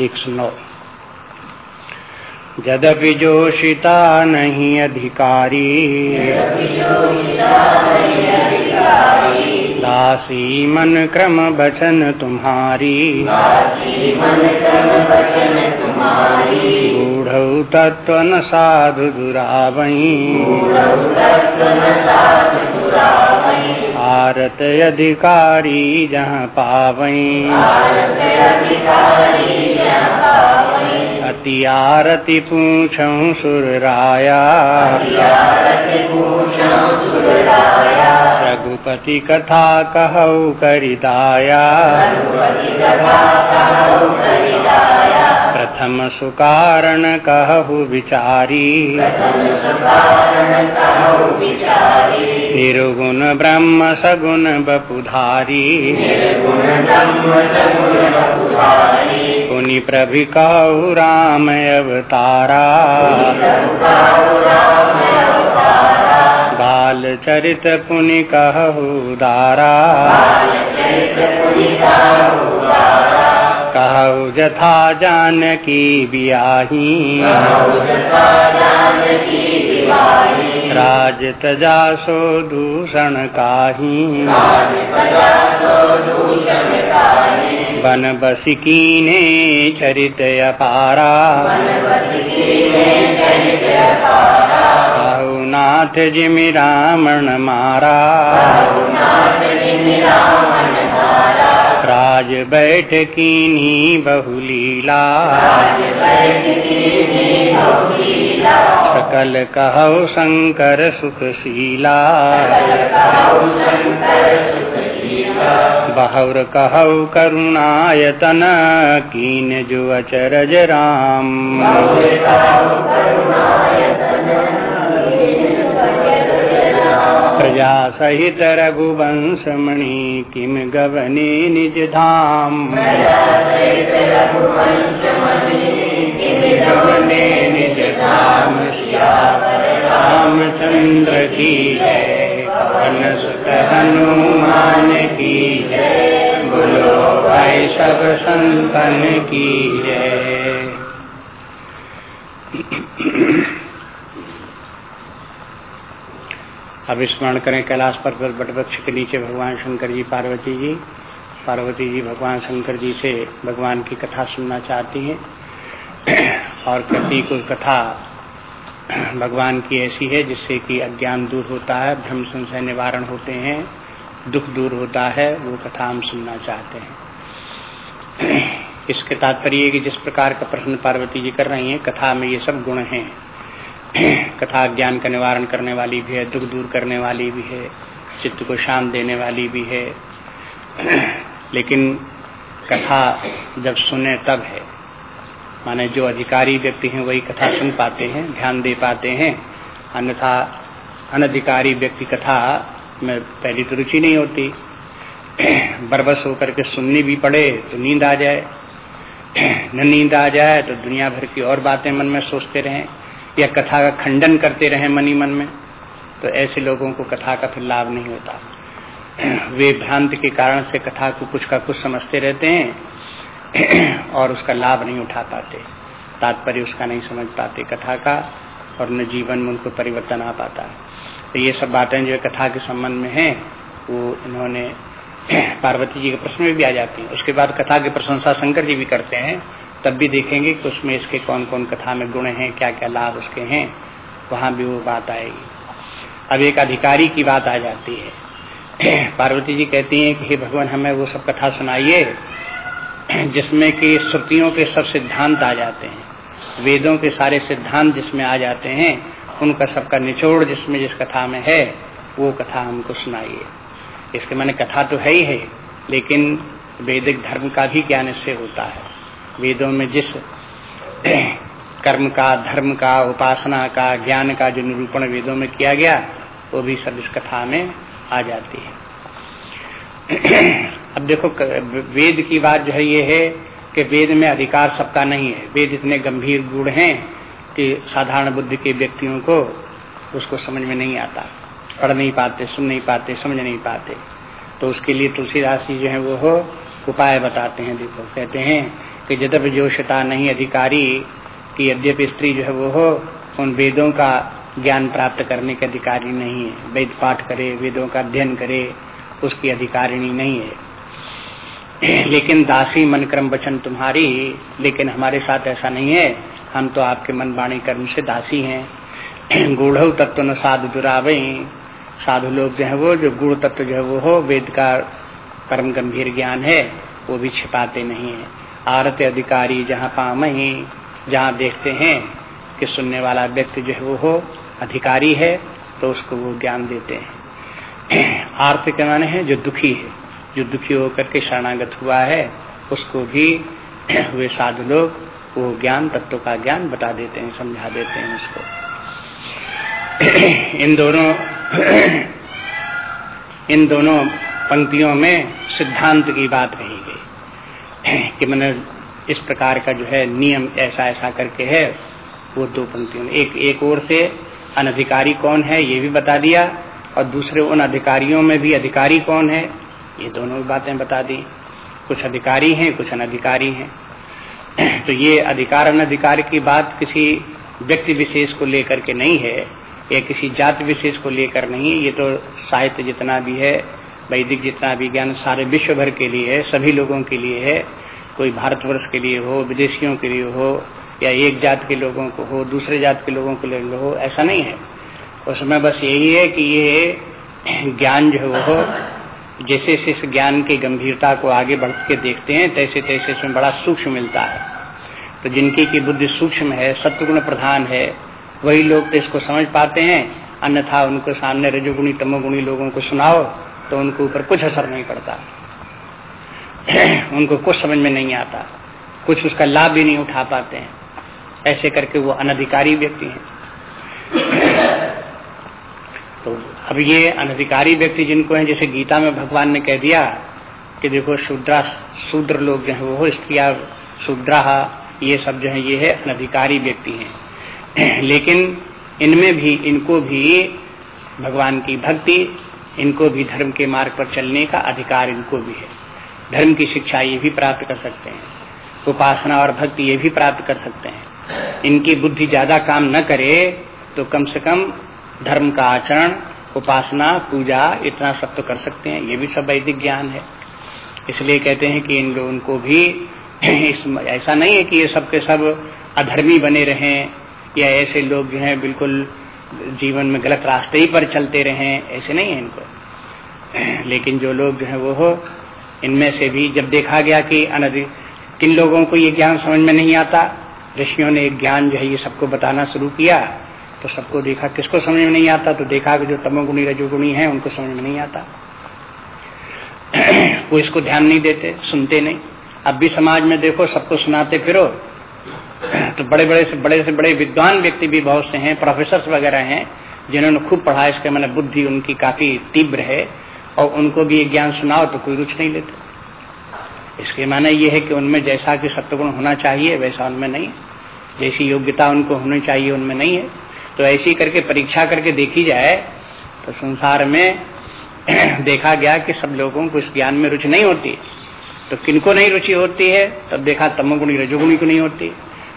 एक सुनो। यद्यपि जोशिता नहीं अधिकारी दासी मन क्रम बचन तुम्हारी। गूढ़ तत्व न साधु दुरावई आरत अधिकारी जहाँ पावई। अति आरति पूछूँ सुरराया। रघुपति कथा कहु करिदाया। प्रथम सुकारण कहु विचारी। निर्गुण ब्रह्म सगुण बपुधारी। पुनि प्रभि कहु राम अवतारा। बाल चरित पुनि कहु दारा कहु जथा जान की बियाही। राज तजा सो दूषण काही। बन बसिकीने चरित अपारा। नाथ जिमि रामण मारा। राज बैठ कीनी बहुलीला सकल कहो शंकर सुखशीला बहुर कहु करुणायतन कीन जो अचरज राम प्रजा सहित रघुवंश मणि किम गवने निज धाम गवने निज धाम रामचंद्र की जय पवन सुत हनुमान की जय बोलो भाई सब संतन की जय। अब स्मरण करें कैलाश पर्वत बटवृक्ष के नीचे भगवान शंकर जी, पार्वती जी। पार्वती जी भगवान शंकर जी से भगवान की कथा सुनना चाहती हैं। और कोई कथा भगवान की ऐसी है जिससे कि अज्ञान दूर होता है, भ्रम संशय निवारण होते हैं, दुख दूर होता है, वो कथा हम सुनना चाहते हैं। इसके तात्पर्य कि जिस प्रकार का प्रश्न पार्वती जी कर रही हैं, कथा में ये सब गुण हैं। कथा ज्ञान का निवारण करने वाली भी है, दुख दूर करने वाली भी है, चित्त को शांत देने वाली भी है। लेकिन कथा जब सुने तब है। माने जो अधिकारी व्यक्ति हैं, वही कथा सुन पाते हैं, ध्यान दे पाते हैं। अन्यथा अनधिकारी व्यक्ति कथा में पहली तो रुचि नहीं होती। बरबस होकर के सुननी भी पड़े तो नींद आ जाए। न नींद आ जाए तो दुनिया भर की और बातें मन में सोचते रहें। या कथा का खंडन करते रहे मनी मन में तो ऐसे लोगों को कथा का फिर लाभ नहीं होता। वे भ्रांत के कारण से कथा को कुछ का कुछ समझते रहते हैं, और उसका लाभ नहीं उठा पाते। तात्पर्य उसका नहीं समझ पाते कथा का, और न जीवन में उनको परिवर्तन आ पाता तो ये सब बातें जो कथा के संबंध में है, वो इन्होंने पार्वती जी के प्रश्न में भी आ जाती है। उसके बाद कथा की प्रशंसा शंकर जी भी करते हैं तब भी देखेंगे कि उसमें इसके कौन कौन कथा में गुण हैं क्या क्या लाभ उसके हैं, वहाँ भी वो बात आएगी। अब एक अधिकारी की बात आ जाती है। पार्वती जी कहती हैं कि, हे भगवान, हमें वो सब कथा सुनाइए, जिसमें कि श्रुतियों के सब सिद्धांत आ जाते हैं, वेदों के सारे सिद्धांत जिसमें आ जाते हैं, उनका सबका निचोड़ जिसमें जिस कथा में है, वो कथा हमको सुनाइए। इसके मैंने कथा तो है ही है, लेकिन वैदिक धर्म का भी ज्ञान इससे होता है। वेदों में जिस कर्म का, धर्म का, उपासना का, ज्ञान का जो निरूपण वेदों में किया गया, वो भी सब इस कथा में आ जाती है। अब देखो वेद की बात जो है ये है कि वेद में अधिकार सबका नहीं है। वेद इतने गंभीर गुण हैं कि साधारण बुद्धि के व्यक्तियों को उसको समझ में नहीं आता। पढ़ नहीं पाते, सुन नहीं पाते, समझ नहीं पाते। तो उसके लिए तुलसीदास जी जो है वो हो, उपाय बताते हैं, देखो, कहते हैं कि जदप जोशता नहीं अधिकारी, कि यद्यपि स्त्री जो है वो हो, उन वेदों का ज्ञान प्राप्त करने के अधिकारी नहीं है। वेद पाठ करे, वेदों का अध्ययन करे, उसकी अधिकारिणी नहीं है। लेकिन दासी मन क्रम वचन तुम्हारी, लेकिन हमारे साथ ऐसा नहीं है। हम तो आपके मन वाणी कर्म से दासी हैं। गूढ़ तत्व न साधु दुरावे। साधु लोग जो है वो, जो गुड़ तत्व जो है वो हो, वेद का परम गंभीर ज्ञान है, वो भी छिपाते नहीं है। आरत अधिकारी जहाँ पाम ही, जहाँ देखते हैं कि सुनने वाला व्यक्ति जो है वो हो, अधिकारी है तो उसको वो ज्ञान देते हैं। आर्त के माने है जो दुखी है। जो दुखी होकर के शरणागत हुआ है, उसको भी वे साधु लोग, वो ज्ञान, तत्व का ज्ञान बता देते हैं, समझा देते हैं उसको। इन दोनों इन दोनों पंक्तियों में सिद्धांत की बात कही कि मैंने इस प्रकार का जो है नियम ऐसा ऐसा करके है, वो दो पंक्तियों में। एक एक ओर से अनधिकारी कौन है, ये भी बता दिया, और दूसरे उन अधिकारियों में भी अधिकारी कौन है, ये दोनों बातें बता दी। कुछ अधिकारी हैं, कुछ अनधिकारी हैं। तो ये अधिकार अनधिकार की बात किसी व्यक्ति विशेष को लेकर के नहीं है, या किसी जाति विशेष को लेकर नहीं ये तो साहित्य जितना भी है वैदिक जितना भी ज्ञान सारे विश्व भर के लिए है, सभी लोगों के लिए है, कोई भारतवर्ष के लिए हो, विदेशियों के लिए हो, या एक जात के लोगों को हो, दूसरे जात के लोगों के लिए हो, ऐसा नहीं है। उसमें बस यही है कि ये ज्ञान जो है जैसे जैसे ज्ञान की गंभीरता को आगे बढ़ के देखते हैं, तैसे तैसे इसमें बड़ा सूक्ष्म मिलता है। तो जिनकी की बुद्धि सूक्ष्म है, सत्वगुण प्रधान है, वही लोग तो इसको समझ पाते हैं, अन्यथा उनको सामने रजोगुणी, तमोगुणी लोगों को सुनाओ तो उनको ऊपर कुछ असर नहीं पड़ता। उनको कुछ समझ में नहीं आता। कुछ उसका लाभ भी नहीं उठा पाते हैं। ऐसे करके वो अनधिकारी व्यक्ति हैं। तो अब ये अनधिकारी व्यक्ति जिनको है, जैसे गीता में भगवान ने कह दिया कि देखो शूद्रा, शूद्र लोग जो है, वो स्त्रिया शूद्रा ये सब जो है, ये है अनधिकारी व्यक्ति हैं। लेकिन इनमें भी, इनको भी भगवान की भक्ति इनको भी धर्म के मार्ग पर चलने का अधिकार इनको भी है। धर्म की शिक्षा ये भी प्राप्त कर सकते हैं। उपासना और भक्ति ये भी प्राप्त कर सकते हैं। इनकी बुद्धि ज़्यादा काम न करे तो कम से कम धर्म का आचरण, उपासना, पूजा इतना सब तो कर सकते हैं। ये भी सब वैदिक ज्ञान है। इसलिए कहते हैं कि इन लोगों को भी इस ऐसा नहीं है कि ये सब के सब अधर्मी बने रहें या ऐसे लोग जो हैं बिल्कुल जीवन में गलत रास्ते ही पर चलते रहे, ऐसे नहीं है इनको। लेकिन जो लोग जो है वो हो, इनमें से भी जब देखा गया कि अनधि किन लोगों को ये ज्ञान समझ में नहीं आता, ऋषियों ने एक ज्ञान जो है ये सबको बताना शुरू किया तो सबको देखा किसको समझ में नहीं आता तो देखा कि जो तमोगुणी, रजोगुणी है, उनको समझ में नहीं आता। वो इसको ध्यान नहीं देते, सुनते नहीं। अब भी समाज में देखो, सबको सुनाते फिरो तो बड़े बड़े से बड़े से बड़े विद्वान व्यक्ति भी बहुत से हैं प्रोफेसर वगैरह हैं, जिन्होंने खूब पढ़ा इसके मैंने बुद्धि उनकी काफ़ी तीव्र है, और उनको भी ये ज्ञान सुनाओ तो कोई रुचि नहीं लेते। इसके माने ये है कि उनमें जैसा कि सत्वगुण होना चाहिए, वैसा उनमें नहीं। जैसी योग्यता उनको होनी चाहिए, उनमें नहीं है। तो ऐसी करके परीक्षा करके देखी जाए तो संसार में देखा गया कि सब लोगों को इस ज्ञान में रुचि नहीं होती। तो किनको नहीं रुचि होती है, तब देखा तमोगुणी, रजोगुणी को नहीं होती।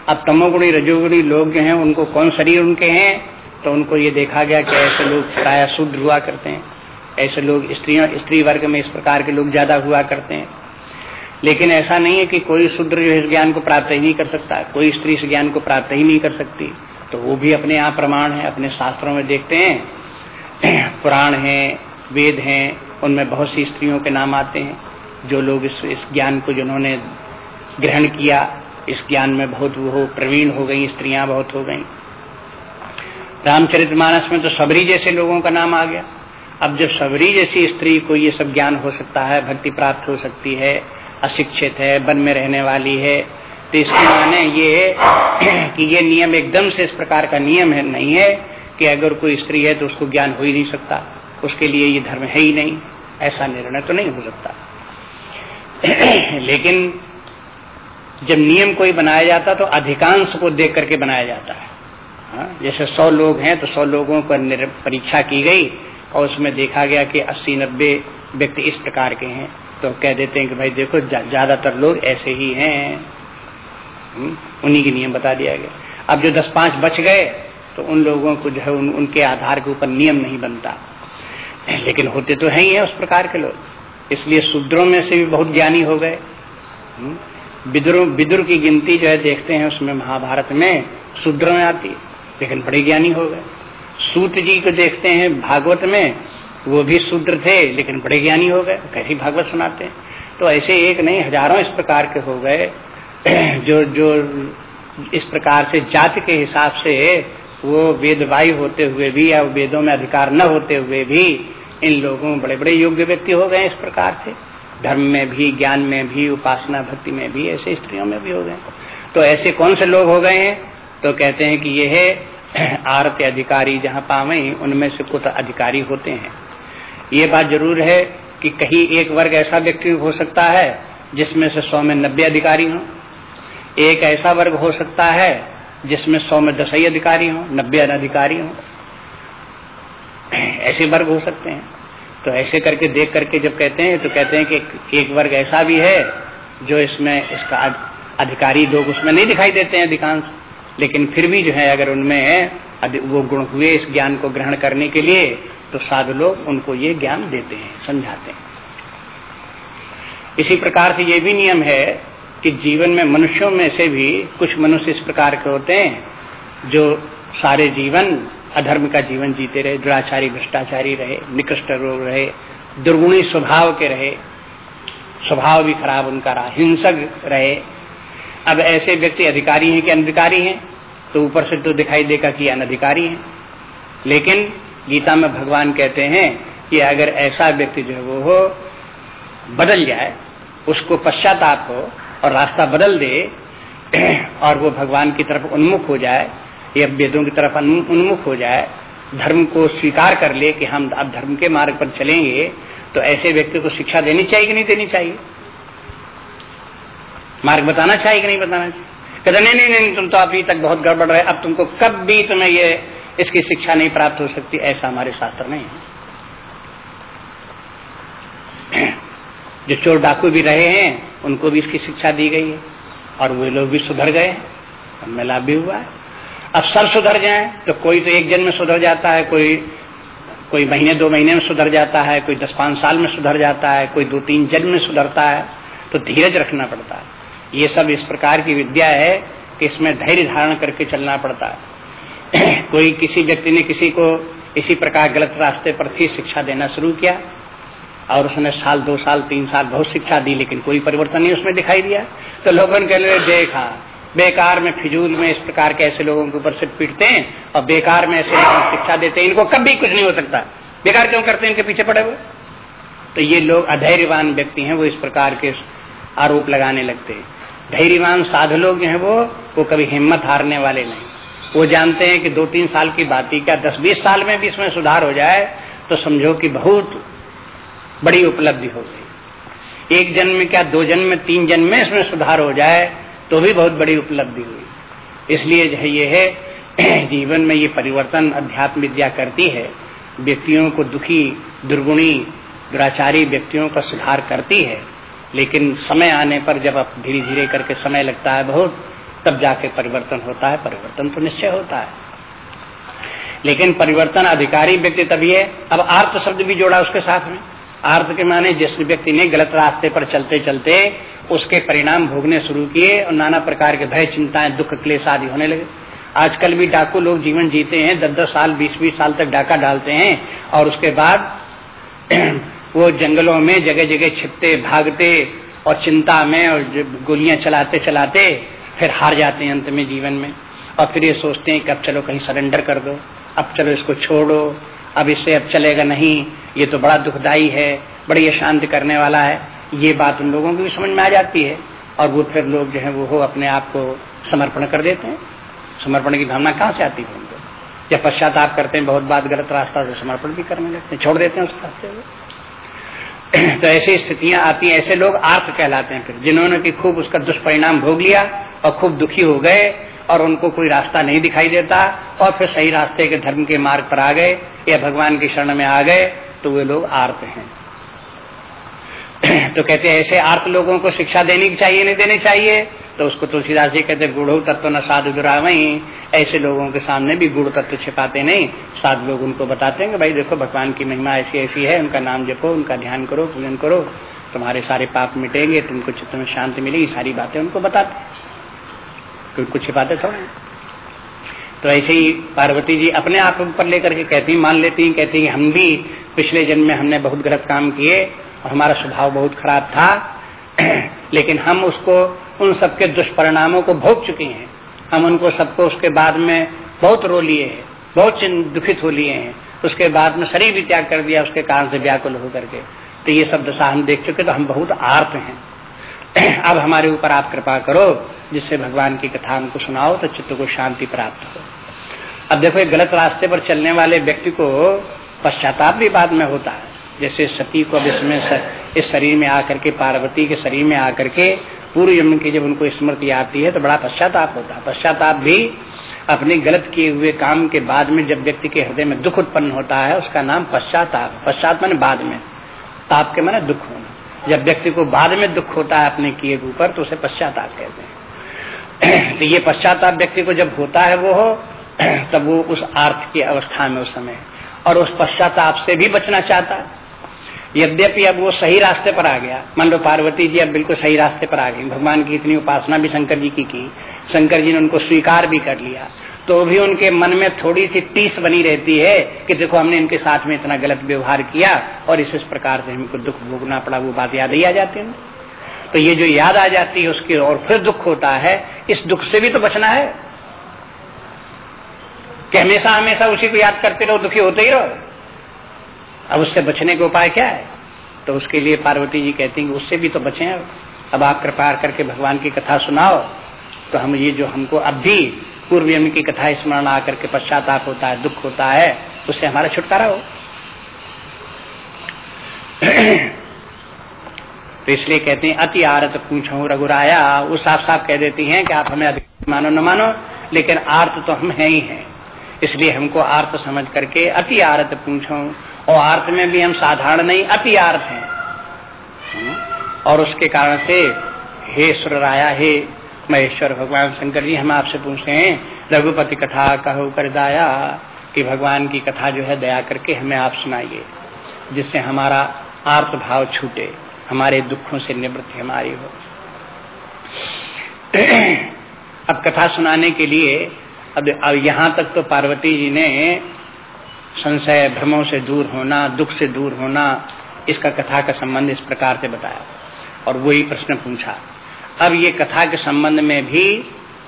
अब तमोगुणी रजोगुणी लोग जो हैं उनको कौन शरीर उनके हैं? तो उनको ये देखा गया कि ऐसे लोग प्राय शुद्ध हुआ करते हैं। ऐसे लोग स्त्रियों स्त्री वर्ग में इस प्रकार के लोग ज़्यादा हुआ करते हैं। लेकिन ऐसा नहीं है कि कोई शुद्र जो इस ज्ञान को प्राप्त ही नहीं कर सकता। कोई स्त्री इस ज्ञान को प्राप्त ही नहीं कर सकती। तो वो भी अपने यहाँ प्रमाण है अपने शास्त्रों में देखते हैं। पुराण है वेद हैं उनमें बहुत सी स्त्रियों के नाम आते हैं जो लोग इस, इस ज्ञान को जिन्होंने ग्रहण किया इस ज्ञान में बहुत वो प्रवीण हो गई, स्त्रियाँ बहुत हो गई। रामचरितमानस में तो सबरी जैसे लोगों का नाम आ गया। अब जब सबरी जैसी स्त्री को ये सब ज्ञान हो सकता है, भक्ति प्राप्त हो सकती है, अशिक्षित है, वन में रहने वाली है तो इसके माने ये कि ये नियम एकदम से इस प्रकार का नियम है, नहीं है कि अगर कोई स्त्री है तो उसको ज्ञान हो ही नहीं सकता। उसके लिए ये धर्म है ही नहीं। ऐसा निर्णय तो नहीं हो सकता। लेकिन जब नियम कोई बनाया जाता तो अधिकांश को देख करके बनाया जाता है। हाँ, जैसे सौ लोग हैं तो सौ लोगों पर परीक्षा की गई और उसमें देखा गया कि अस्सी नब्बे व्यक्ति इस प्रकार के हैं। तो कह देते हैं कि भाई देखो ज़्यादातर लोग ऐसे ही हैं। हम्म, उन्हीं के नियम बता दिया गया। अब जो दस पाँच बच गए तो उन लोगों को जो है उन, उनके आधार के ऊपर नियम नहीं बनता। लेकिन होते तो है ही है उस प्रकार के लोग। इसलिए शूद्रों में से भी बहुत ज्ञानी हो गए। विदुर विदुर की गिनती जो है देखते हैं उसमें महाभारत में शूद्र में आती है। लेकिन बड़े ज्ञानी हो गए। सूत जी को देखते हैं भागवत में, वो भी शूद्र थे, लेकिन बड़े ज्ञानी हो गए। कैसी भागवत सुनाते हैं? तो ऐसे एक नहीं, हज़ारों इस प्रकार के हो गए। जो जो इस प्रकार से जाति के हिसाब से वो वेदवायु होते हुए भी या वेदों में अधिकार न होते हुए भी इन लोगों बड़े बड़े योग्य व्यक्ति हो गए इस प्रकार से। धर्म में भी, ज्ञान में भी, उपासना भक्ति में भी, ऐसे स्त्रियों में भी हो गए। तो ऐसे कौन से लोग हो गए हैं? तो कहते हैं कि ये है आरत अधिकारी जहाँ पावे, उनमें से कुछ अधिकारी होते हैं। ये बात ज़रूर है कि कहीं एक वर्ग ऐसा व्यक्ति हो सकता है, जिसमें से सौ में नब्बे अधिकारी हों। एक ऐसा वर्ग हो सकता है, जिसमें सौ में दस ही अधिकारी हों, नब्बे अधिकारी हों। ऐसे वर्ग हो सकते हैं। तो ऐसे करके देख करके जब कहते हैं तो कहते हैं कि एक वर्ग ऐसा भी है जो इसमें इसका अधिकारी लोग उसमें नहीं दिखाई देते हैं अधिकांश। लेकिन फिर भी जो है, अगर उनमें वो गुण हुए इस ज्ञान को ग्रहण करने के लिए तो साधु लोग उनको ये ज्ञान देते हैं, समझाते हैं। इसी प्रकार से ये भी नियम है कि जीवन में मनुष्यों में से भी कुछ मनुष्य इस प्रकार के होते हैं, जो सारे जीवन अधर्म का जीवन जीते रहे, दुराचारी, भ्रष्टाचारी रहे, निकृष्ट रोग रहे, दुर्गुणी स्वभाव के रहे, स्वभाव भी खराब उनका रहा, हिंसक रहे। अब ऐसे व्यक्ति अधिकारी हैं कि अनधिकारी हैं तो ऊपर से तो दिखाई देगा कि अनधिकारी हैं। लेकिन गीता में भगवान कहते हैं कि अगर ऐसा व्यक्ति जो वो हो, बदल जाए, उसको पश्चाताप हो और रास्ता बदल दे, और वो भगवान की तरफ़ उन्मुख हो जाए या वेदों की तरफ़ उन्मुख हो जाए, धर्म को स्वीकार कर ले कि हम अब धर्म के मार्ग पर चलेंगे तो ऐसे व्यक्ति को शिक्षा देनी चाहिए कि नहीं देनी चाहिए? मार्ग बताना चाहिए कि नहीं बताना चाहिए? कहते, नहीं नहीं नहीं, तुम तो अभी तक बहुत गड़बड़ रहे, अब तुमको कब भी तुम्हें ये, इसकी शिक्षा नहीं प्राप्त हो सकती, ऐसा हमारे शास्त्र नहीं है। जो चोर डाकू भी रहे हैं, उनको भी इसकी शिक्षा दी गई है, और वे लोग भी सुधर गए हमें लाभ भी हुआ है। अब सब सुधर जाए तो कोई तो एक जन्म में सुधर जाता है, कोई कोई महीने, दो महीने में सुधर जाता है, कोई दस पाँच साल में सुधर जाता है, कोई दो तीन जन्म में सुधरता है तो धीरज रखना पड़ता है। ये सब इस प्रकार की विद्या है कि इसमें धैर्य धारण करके चलना पड़ता है। कोई किसी व्यक्ति ने किसी को इसी प्रकार गलत रास्ते पर थी, शिक्षा देना शुरू किया, और उसने साल, दो साल, तीन साल बहुत शिक्षा दी, लेकिन कोई परिवर्तन नहीं उसमें दिखाई दिया। तो लोगों ने कहने देखा बेकार में फिजूल में इस प्रकार के ऐसे लोगों के ऊपर सिर्फ़ पीटते हैं और बेकार में ऐसे शिक्षा देते हैं, इनको कभी कुछ नहीं हो सकता। बेकार क्यों करते हैं? इनके पीछे पड़े हुए। तो ये लोग अधैर्यवान व्यक्ति हैं, वो इस प्रकार के आरोप लगाने लगते हैं। धैर्यवान साधु लोग जो है वो वो कभी हिम्मत हारने वाले नहीं। वो जानते हैं कि दो तीन साल की बात ही क्या दस बीस साल में भी इसमें सुधार हो जाए तो समझो कि बहुत बड़ी उपलब्धि हो गई। एक जन्म क्या, दो जन्म तीन जन्म में इसमें सुधार हो जाए तो भी बहुत बड़ी उपलब्धि हुई। इसलिए जो है, ये है, जीवन में ये परिवर्तन अध्यात्म विद्या करती है, व्यक्तियों को दुखी, दुर्गुणी, दुराचारी व्यक्तियों का सुधार करती है। लेकिन समय आने पर जब आप धीरे धीरे करके समय लगता है बहुत, तब जाके परिवर्तन होता है, परिवर्तन तो निश्चय होता है। लेकिन परिवर्तन अधिकारी व्यक्ति तभी है, अब आर्थ शब्द भी जोड़ा उसके साथ में। आर्थ के माने जिस व्यक्ति ने गलत रास्ते पर चलते चलते उसके परिणाम भोगने शुरू किए और नाना प्रकार के भय, चिंताएँ, दुख, क्लेश आदि होने लगे। आजकल भी डाकू लोग जीवन जीते हैं, दस दस साल, बीस बीस साल तक डाका डालते हैं और उसके बाद वो जंगलों में जगह जगह छिपते, भागते और चिंता में और गोलियाँ चलाते चलाते फिर हार जाते हैं अंत में जीवन में। और फिर ये सोचते हैं कि अब चलो कहीं सरेंडर कर दो, अब चलो इसको छोड़ो अब इससे अब चलेगा नहीं। ये तो बड़ा दुखदाई है, बड़ी अशांति करने वाला है। ये बात उन लोगों की भी समझ में आ जाती है। और वो फिर लोग जो है, वो हो अपने आप को समर्पण कर देते हैं। समर्पण की भावना कहाँ से आती है उनको? जब पश्चाताप करते हैं, बहुत बात गलत रास्ता से समर्पण भी करने लगते हैं, छोड़ देते हैं उस रास्ते को। तो ऐसी स्थितियाँ आती हैं। ऐसे लोग आर्थ कहलाते हैं फिर, जिन्होंने की खूब उसका दुष्परिणाम भोग लिया और खूब दुखी हो गए और उनको कोई रास्ता नहीं दिखाई देता और फिर सही रास्ते के धर्म के मार्ग पर आ गए। या भगवान की शरण में आ गए तो वे लोग आर्त हैं। तो कहते हैं, ऐसे आर्त लोगों को शिक्षा देनी चाहिए, नहीं देनी चाहिए? तो उसको तुलसीदास जी कहते गुड़ तत्व न साधु वही ऐसे लोगों के सामने भी गुड़ तत्व छिपाते नहीं। साधु लोग उनको बताते हैं कि, भाई देखो, भगवान की महिमा ऐसी ऐसी है, उनका नाम जपो, उनका ध्यान करो, पूजन करो। तुम्हारे सारे पाप मिटेंगे, तुमको चित्त में शांति मिलेगी। सारी बातें उनको बताते उनको छिपाते थोड़े तो ऐसे ही पार्वती जी अपने आप ऊपर लेकर के कहती मान लेती कहती हैं हम भी पिछले जन्म में हमने बहुत गलत काम किए और हमारा स्वभाव बहुत खराब था, लेकिन हम उसको, उन सबके दुष्परिणामों को भोग चुके हैं। हम उनको सबको उसके बाद में बहुत रो लिए हैं, बहुत दुखित हो लिए हैं। उसके बाद में शरीर भी त्याग कर दिया, उसके कारण से व्याकुल होकर के। तो ये सब दशा हम देख चुके तो हम बहुत आर्त हैं। अब हमारे ऊपर आप कृपा करो, जिससे भगवान की कथा हमको सुनाओ तो चित्त को शांति प्राप्त हो। अब देखो, एक गलत रास्ते पर चलने वाले व्यक्ति को पश्चाताप भी बाद में होता है। जैसे सती को अब इसमें इस शरीर में आकर के, पार्वती के शरीर में आकर के, पूर्व जन्म की जब उनको स्मृति आती है तो बड़ा पश्चाताप होता है। पश्चाताप भी अपने गलत किए हुए काम के बाद में जब व्यक्ति के हृदय में दुख उत्पन्न होता है, उसका नाम पश्चाताप। पश्चात मैंने बाद में। ताप के मैंने दुख होना। जब व्यक्ति को बाद में दुख होता है अपने किए ऊपर तो उसे पश्चाताप कहते हैं। तो ये पश्चाताप व्यक्ति को जब होता है वो हो तब वो उस आर्थ की अवस्था में उस समय। और उस पश्चाताप से भी बचना चाहता। है यद्यपि अब वो सही रास्ते पर आ गया। मान लो पार्वती जी अब बिल्कुल सही रास्ते पर आ गई। भगवान की इतनी उपासना भी शंकर जी की की। शंकर जी ने उनको स्वीकार भी कर लिया। तो भी उनके मन में थोड़ी सी टीस बनी रहती है कि देखो हमने इनके साथ में इतना गलत व्यवहार किया और इस इस प्रकार से हमको दुख भोगना पड़ा, वो बात याद ही आ जाती है तो ये जो याद आ जाती है उसकी और फिर दुख होता है। इस दुख से भी तो बचना है। कि हमेशा हमेशा उसी को याद करते रहो, दुखी होते ही रहो। अब उससे बचने का उपाय क्या है? तो उसके लिए पार्वती जी कहती हैं उससे भी तो बचे अब। आप कृपा करके भगवान की कथा सुनाओ। तो हम ये जो हमको अब भी पूर्व यम की कथा स्मरण आकर के पश्चाताप होता है, दुख होता है, उससे हमारा छुटकारा हो। तो इसलिए कहते हैं, अति आरत पूछो रघुराया। वो साफ़ साफ़ कह देती हैं कि आप हमें अधिक मानो न मानो, लेकिन आर्त तो हम है ही हैं। इसलिए हमको आर्त समझ करके अति आरत पूछो। और आर्त में भी हम साधारण नहीं, अति आर्त हैं। हम्म? और उसके कारण से, हे सुर राया हे महेश्वर, भगवान शंकर जी, हम आपसे पूछते हैं, रघुपति कथा कहो कर दाया कि भगवान की कथा जो है, दया करके हमें आप सुनाइए, जिससे हमारा आर्त भाव छूटे, हमारे दुखों से निवृत्ति हमारी हो। अब कथा सुनाने के लिए अब अब यहाँ तक तो पार्वती जी ने संशय, भ्रमों से दूर होना, दुख से दूर होना, इसका कथा का संबंध इस प्रकार से बताया और वही प्रश्न पूछा। अब ये कथा के संबंध में भी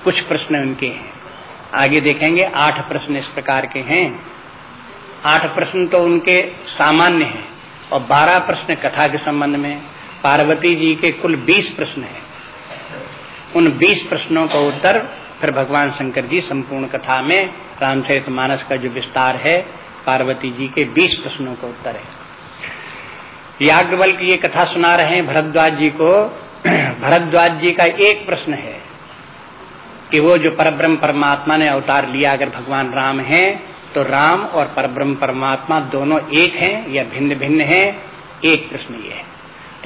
कुछ प्रश्न उनके हैं। आगे देखेंगे, आठ प्रश्न इस प्रकार के हैं। आठ प्रश्न तो उनके सामान्य हैं और बारह प्रश्न कथा के संबंध में, पार्वती जी के कुल बीस प्रश्न हैं। उन बीस प्रश्नों का उत्तर फिर भगवान शंकर जी संपूर्ण कथा में रामचरित मानस का जो विस्तार है, पार्वती जी के बीस प्रश्नों का उत्तर है। याज्ञवल की ये कथा सुना रहे हैं भरद्वाज जी को। भरद्वाज जी का एक प्रश्न है कि वो जो परब्रह्म परमात्मा ने अवतार लिया, अगर भगवान राम हैं तो राम और परब्रह्म परमात्मा दोनों एक हैं या भिन्न भिन्न हैं? एक प्रश्न ये है।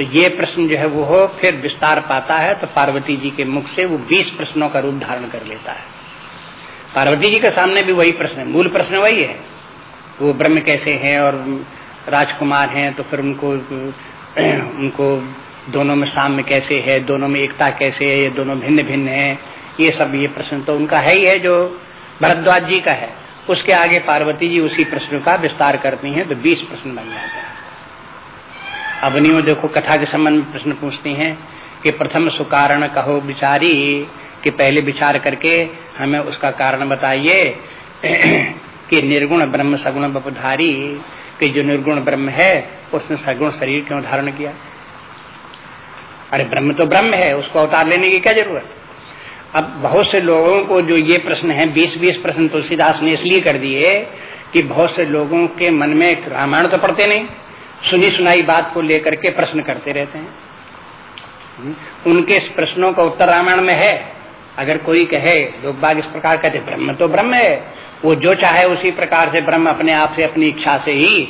तो ये प्रश्न जो है वो हो, फिर विस्तार पाता है तो पार्वती जी के मुख से वो बीस प्रश्नों का रूप धारण कर लेता है। पार्वती जी के सामने भी वही प्रश्न है, मूल प्रश्न वही है। वो ब्रह्म कैसे हैं और राजकुमार हैं तो फिर उनको उनको दोनों में साम्य कैसे है, दोनों में एकता कैसे है, ये दोनों भिन्न भिन्न है, ये सब ये प्रश्न तो उनका है ही है जो भरद्वाज जी का है। उसके आगे पार्वती जी उसी प्रश्न का विस्तार करती हैं तो बीस प्रश्न बन जाते हैं। अब नहीं देखो, कथा के संबंध में प्रश्न पूछती हैं कि प्रथम सुकारण कहो विचारी, कि पहले विचार करके हमें उसका कारण बताइए कि निर्गुण ब्रह्म सगुण बपधारी, कि जो निर्गुण ब्रह्म है, उसने सगुण शरीर क्यों धारण किया? अरे, ब्रह्म तो ब्रह्म है, उसको अवतार लेने की क्या ज़रूरत? अब बहुत से लोगों को जो ये प्रश्न है बीस बीस प्रश्न तुलसीदास ने इसलिए कर दिए कि बहुत से लोगों के मन में रामायण तो पढ़ते नहीं। सुनी सुनाई बात को लेकर के प्रश्न करते रहते हैं। हम्म, उनके इस प्रश्नों का उत्तर रामायण में है। अगर कोई कहे लोग बाग इस प्रकार कहते ब्रह्म तो ब्रह्म है। वो जो चाहे उसी प्रकार से ब्रह्म अपने आप से अपनी इच्छा से ही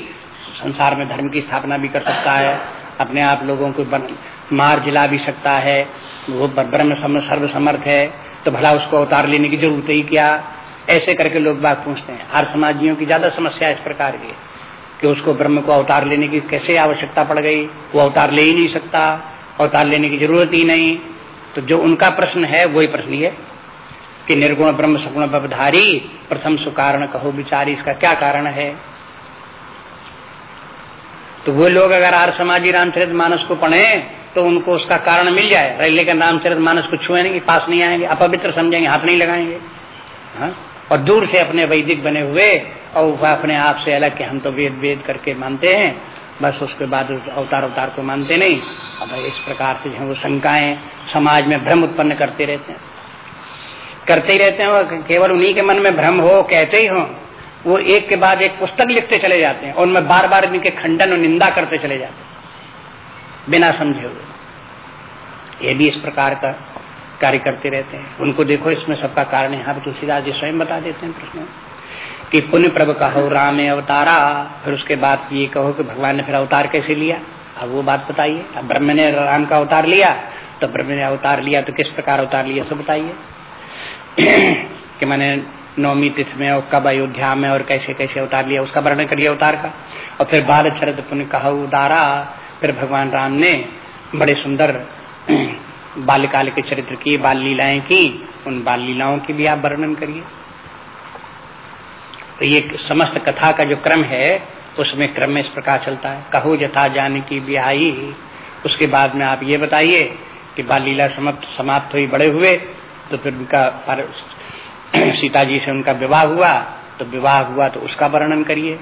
संसार में धर्म की स्थापना भी कर सकता है। अपने आप लोगों को मार जिला भी सकता है। वो ब्रह्म सर्व समर्थ है। तो भला उसको उतार लेने की ज़रूरत ही क्या? ऐसे करके लोग बात पूछते हैं। हर समाजियों की ज़्यादा समस्या इस प्रकार की कि उसको ब्रह्म को अवतार लेने की कैसे आवश्यकता पड़ गई? वो अवतार ले ही नहीं सकता, अवतार लेने की ज़रूरत ही नहीं। तो जो उनका प्रश्न है, वही प्रश्न ये कि निर्गुण, ब्रह्म, सगुण बधारी प्रथम सुकारण कहो विचारी, इसका क्या कारण है? तो वो लोग अगर आर समाजी रामचरित मानस को पढ़े तो उनको उसका कारण मिल जाए। लेकिन रामचरित मानस को छुए नहीं पास नहीं आएँगे, अपवित्र समझेंगे, हाथ नहीं लगाएँगे। हा? और दूर से अपने वैदिक बने हुए और वह अपने आप से अलग के हम तो वेद वेद करके मानते हैं। बस उसके बाद अवतार अवतार को मानते नहीं। अब इस प्रकार से जो वो शंकाएँ समाज में भ्रम उत्पन्न करते रहते हैं। करते ही रहते हैं केवल उन्हीं के मन में भ्रम हो, कहते ही हो, वो एक के बाद एक पुस्तक लिखते चले जाते हैं और उनमें बार बार इनके खंडन और निंदा करते चले जाते हैं। बिना समझे हुए। ये भी इस प्रकार का कार्य करते रहते हैं। उनको देखो, इसमें सबका कारण यहाँ पे तुलसीदास जी स्वयं बता देते हैं प्रश्न कि पुण्य प्रभु कहो राम अवतारा, फिर उसके बाद ये कहो कि भगवान ने फिर अवतार कैसे लिया? अब वो बात बताइए। अब ब्रह्म ने राम का अवतार लिया तो ब्रह्म ने अवतार लिया तो किस प्रकार अवतार लिया, सब बताइए। कि मैंने नौमी तिथि में और कब अयोध्या में और कैसे कैसे अवतार लिया, उसका वर्णन करिए अवतार का। और फिर बाल चरित पुण्य कहा उदारा, फिर भगवान राम ने बड़े सुंदर बाल्यकाल के चरित्र की, बाल लीलाएँ की, उन बाल लीलाओं की भी आप वर्णन करिए। तो ये समस्त कथा का जो क्रम है, उसमें क्रम में इस प्रकार चलता है। कहो जथा जान की बिहाई उसके बाद में आप ये बताइए कि बाल लीला समाप्त समाप्त हुई, बड़े हुए तो फिर उनका सीता जी से उनका विवाह हुआ तो विवाह हुआ तो उसका वर्णन करिए।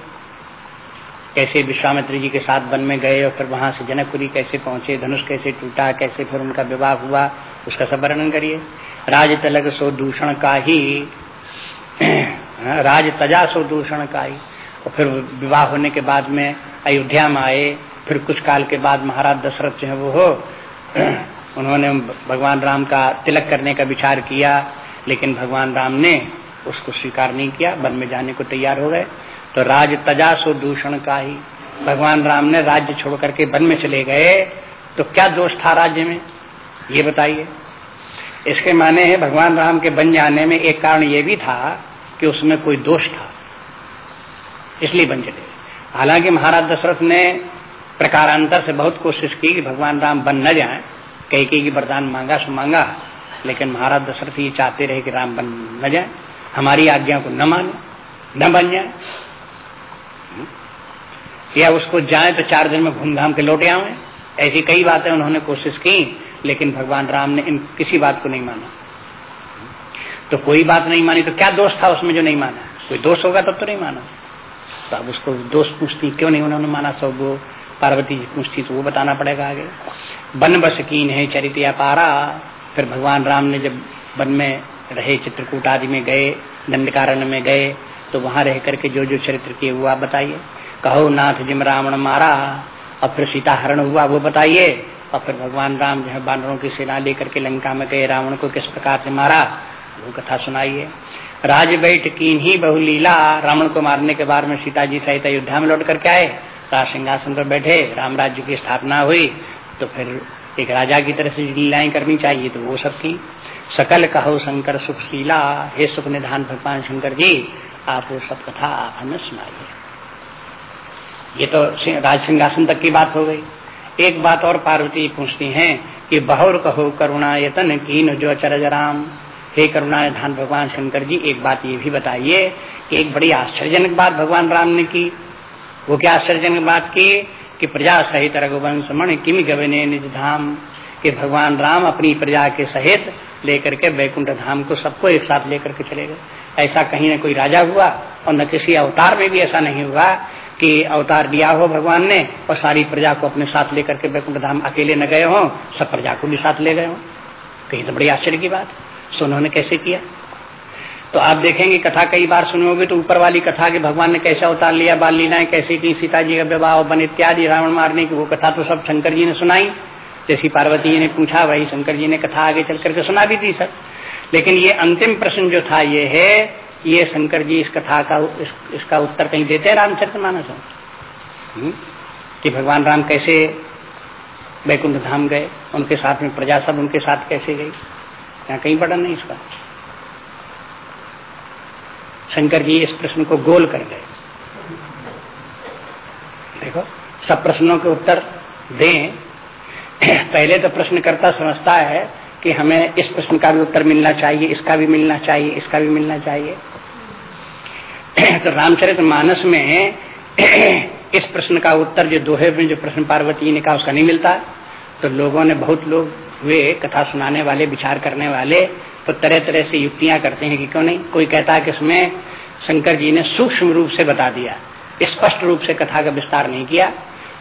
कैसे विश्वामित्र जी के साथ वन में गए और फिर वहाँ से जनकपुरी कैसे पहुँचे, धनुष कैसे टूटा, कैसे फिर उनका विवाह हुआ, उसका सब वर्णन करिए। राज तलग सो दूषण का ही राज तजा सो दूषण का ही और फिर विवाह होने के बाद में अयोध्या में आए। फिर कुछ काल के बाद महाराज दशरथ जो है वो हो, उन्होंने भगवान राम का तिलक करने का विचार किया, लेकिन भगवान राम ने उसको स्वीकार नहीं किया, वन में जाने को तैयार हो गए। तो राज तजा दूषण का ही। भगवान राम ने राज्य छोड़ करके वन में चले गए। तो क्या दोष था राज्य में? ये बताइए। इसके माने है, भगवान राम के बन जाने में एक कारण ये भी था कि उसमें कोई दोष था। इसलिए बन चले हालाँकि महाराज दशरथ ने प्रकारांतर से बहुत कोशिश की कि भगवान राम बन न जाए। कई कई की वरदान मांगा, सो मांगा। लेकिन महाराज दशरथ ये चाहते रहे कि राम बन न जाए। हमारी आज्ञा को न माने, न बन जाए। या उसको जाए तो चार दिन में घूम घाम के लौटे आवे ऐसी कई बातें उन्होंने कोशिश की, लेकिन भगवान राम ने इन किसी बात को नहीं माना। तो कोई बात नहीं मानी तो क्या दोष था उसमें जो नहीं माना? कोई दोष होगा तब तो नहीं माना। तो अब उसको दोष पूछती, क्यों नहीं उन्होंने माना सब वो? पार्वती जी पूछती तो वो बताना पड़ेगा आगे। वन बस की नहीं चरित पारा फिर भगवान राम ने जब वन में रहे, चित्रकूट आदि में गए, दंडकारण्य में गए तो वहाँ रह करके जो जो चरित्र किए, वो आप बताइए। कहो नाथ जिम रावण मारा। और फिर सीता हरण हुआ, वो बताइए। और फिर भगवान राम जो है बानरों की सेना लेकर के लंका में गए, रावण को किस प्रकार से मारा? वो कथा सुनाइए। राज बैठ की ही बहुलीला रावण को मारने के बाद में सीता जी सहित अयोध्या में लौट करके आए। राज सिंहासन पर बैठे, राम राज्य की स्थापना हुई। तो फिर एक राजा की तरह से लीलाएँ करनी चाहिए तो वो सब की। सकल कहो शंकर सुखशीला, हे सुख निधान भगवान शंकर जी, आप वो सब कथा आप हमें सुनाइए। ये तो राज सिंहासन तक की बात हो गई। एक बात और पार्वती पूछती हैं कि बहुर कहो करुणा यतन कीन जो चरज राम। हे करुणा धान भगवान शंकर जी, एक बात ये भी बताइए कि एक बड़ी आश्चर्यजनक बात भगवान राम ने की। वो क्या आश्चर्यजनक बात की कि प्रजा सहित रघुवंश मण किम गवने निज धाम? कि भगवान राम अपनी प्रजा के सहित लेकर के वैकुंठ धाम को सबको एक साथ लेकर के चले गए। ऐसा कहीं न कोई राजा हुआ और न किसी अवतार में भी ऐसा नहीं हुआ कि अवतार दिया हो भगवान ने और सारी प्रजा को अपने साथ लेकर के वैकुंठ धाम अकेले न गए हों, सब प्रजा को भी साथ ले गए हों। कहीं तो बड़ी आश्चर्य की बात। सो उन्होंने कैसे किया? तो आप देखेंगे, कथा कई बार सुनोगे तो ऊपर वाली कथा के भगवान ने कैसे अवतार लिया, बाल लीलाएँ कैसे की सीता जी का विवाह, बन इत्यादि, रावण मारने की वो कथा तो सब शंकर जी ने सुनाई। जैसी पार्वती जी ने पूछा, वही शंकर जी ने कथा आगे चल करके सुना भी थी सर। लेकिन ये अंतिम प्रश्न जो था, ये है ये शंकर जी इस कथा का इस, इसका उत्तर कहीं देते हैं रामचरित मानस? हम्म? कि भगवान राम कैसे वैकुंठ धाम गए? उनके साथ में प्रजा सब उनके साथ कैसे गई? यहाँ कहीं पड़ा नहीं इसका। शंकर जी इस प्रश्न को गोल कर गए। देखो सब प्रश्नों के उत्तर दें। पहले तो प्रश्नकर्ता समझता है कि हमें इस प्रश्न का भी उत्तर मिलना चाहिए, इसका भी मिलना चाहिए, इसका भी मिलना चाहिए। तो रामचरित मानस में इस प्रश्न का उत्तर, जो दोहे में जो प्रश्न पार्वती ने कहा, उसका नहीं मिलता। तो लोगों ने, बहुत लोग हुए, कथा सुनाने वाले, विचार करने वाले तो तरह तरह से युक्तियाँ करते हैं कि क्यों नहीं? कोई कहता है कि इसमें शंकर जी ने सूक्ष्म रूप से बता दिया, स्पष्ट रूप से कथा का विस्तार नहीं किया।